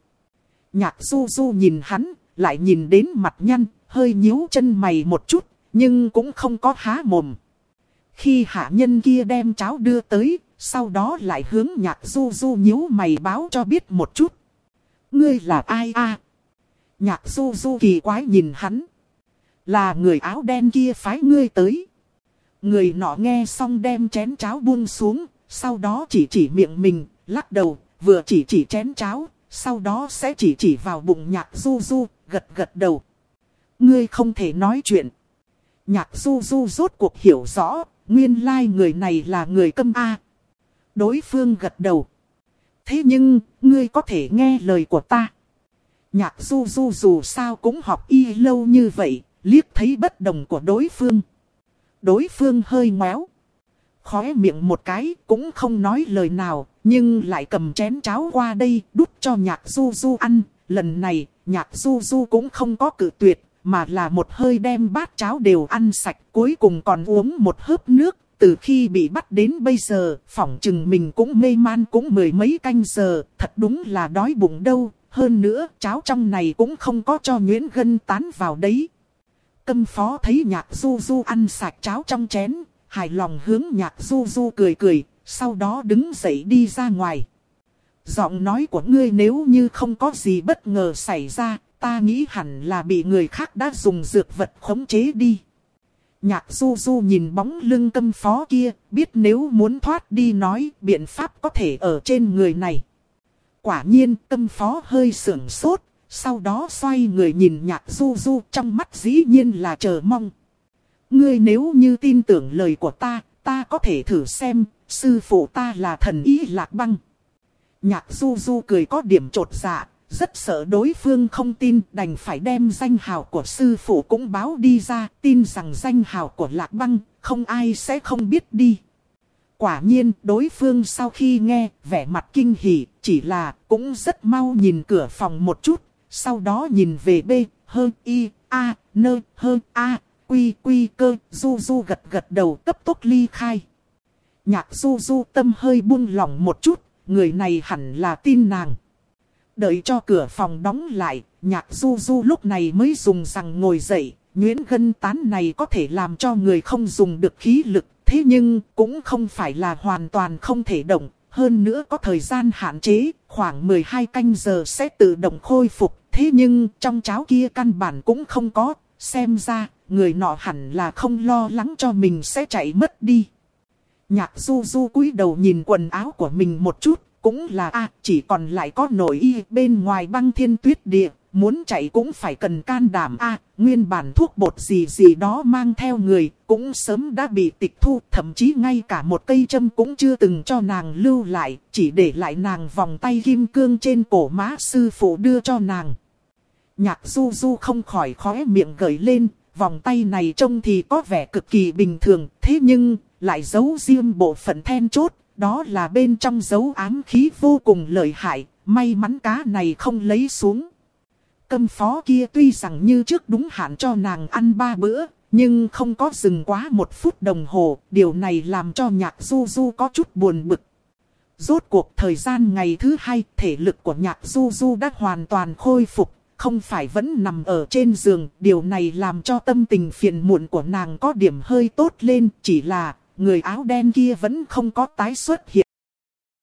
Nhạc du du nhìn hắn, lại nhìn đến mặt nhăn, hơi nhíu chân mày một chút, nhưng cũng không có há mồm. Khi hạ nhân kia đem cháo đưa tới, sau đó lại hướng nhạc du du nhíu mày báo cho biết một chút. Ngươi là ai a? Nhạc du du kỳ quái nhìn hắn. Là người áo đen kia phái ngươi tới. Người nọ nghe xong đem chén cháo buông xuống, sau đó chỉ chỉ miệng mình, lắc đầu, vừa chỉ chỉ chén cháo, sau đó sẽ chỉ chỉ vào bụng nhạc du du, gật gật đầu. Ngươi không thể nói chuyện. Nhạc du du rốt cuộc hiểu rõ, nguyên lai người này là người câm A. Đối phương gật đầu. Thế nhưng, ngươi có thể nghe lời của ta. Nhạc du du dù sao cũng học y lâu như vậy, liếc thấy bất đồng của đối phương. Đối phương hơi ngoéo. Khóe miệng một cái cũng không nói lời nào, nhưng lại cầm chén cháo qua đây đút cho nhạc du du ăn. Lần này, nhạc du du cũng không có cử tuyệt, mà là một hơi đem bát cháo đều ăn sạch, cuối cùng còn uống một hớp nước. Từ khi bị bắt đến bây giờ, phỏng chừng mình cũng mê man cũng mười mấy canh giờ, thật đúng là đói bụng đâu. Hơn nữa, cháo trong này cũng không có cho Nguyễn Gân tán vào đấy. Câm phó thấy nhạc du du ăn sạch cháo trong chén, hài lòng hướng nhạc du du cười cười, sau đó đứng dậy đi ra ngoài. Giọng nói của ngươi nếu như không có gì bất ngờ xảy ra, ta nghĩ hẳn là bị người khác đã dùng dược vật khống chế đi. Nhạc du du nhìn bóng lưng câm phó kia, biết nếu muốn thoát đi nói biện pháp có thể ở trên người này. Quả nhiên câm phó hơi sưởng sốt, sau đó xoay người nhìn nhạc du du trong mắt dĩ nhiên là chờ mong. Ngươi nếu như tin tưởng lời của ta, ta có thể thử xem, sư phụ ta là thần ý lạc băng. Nhạc du du cười có điểm trột dạ, rất sợ đối phương không tin đành phải đem danh hào của sư phụ cũng báo đi ra, tin rằng danh hào của lạc băng, không ai sẽ không biết đi. Quả nhiên, đối phương sau khi nghe, vẻ mặt kinh hỉ, chỉ là cũng rất mau nhìn cửa phòng một chút, sau đó nhìn về B, hơn i A, nơ, hơn A, Quy, Quy cơ, Du Du gật gật đầu cấp tốc ly khai. Nhạc Du Du tâm hơi buông lỏng một chút, người này hẳn là tin nàng. Đợi cho cửa phòng đóng lại, nhạc Du Du lúc này mới dùng rằng ngồi dậy. Nguyễn gân tán này có thể làm cho người không dùng được khí lực, thế nhưng cũng không phải là hoàn toàn không thể động. Hơn nữa có thời gian hạn chế, khoảng 12 canh giờ sẽ tự động khôi phục. Thế nhưng trong cháo kia căn bản cũng không có, xem ra người nọ hẳn là không lo lắng cho mình sẽ chạy mất đi. Nhạc du du cúi đầu nhìn quần áo của mình một chút, cũng là a chỉ còn lại có nội y bên ngoài băng thiên tuyết địa, muốn chạy cũng phải cần can đảm a nguyên bản thuốc bột gì gì đó mang theo người, cũng sớm đã bị tịch thu, thậm chí ngay cả một cây châm cũng chưa từng cho nàng lưu lại, chỉ để lại nàng vòng tay kim cương trên cổ má sư phụ đưa cho nàng. Nhạc du du không khỏi khóe miệng gởi lên, vòng tay này trông thì có vẻ cực kỳ bình thường, thế nhưng lại giấu riêng bộ phận then chốt, đó là bên trong dấu ám khí vô cùng lợi hại, may mắn cá này không lấy xuống. Câm phó kia tuy rằng như trước đúng hạn cho nàng ăn ba bữa, nhưng không có dừng quá một phút đồng hồ, điều này làm cho nhạc du du có chút buồn bực. Rốt cuộc thời gian ngày thứ hai, thể lực của nhạc du du đã hoàn toàn khôi phục, không phải vẫn nằm ở trên giường. Điều này làm cho tâm tình phiền muộn của nàng có điểm hơi tốt lên, chỉ là người áo đen kia vẫn không có tái xuất hiện.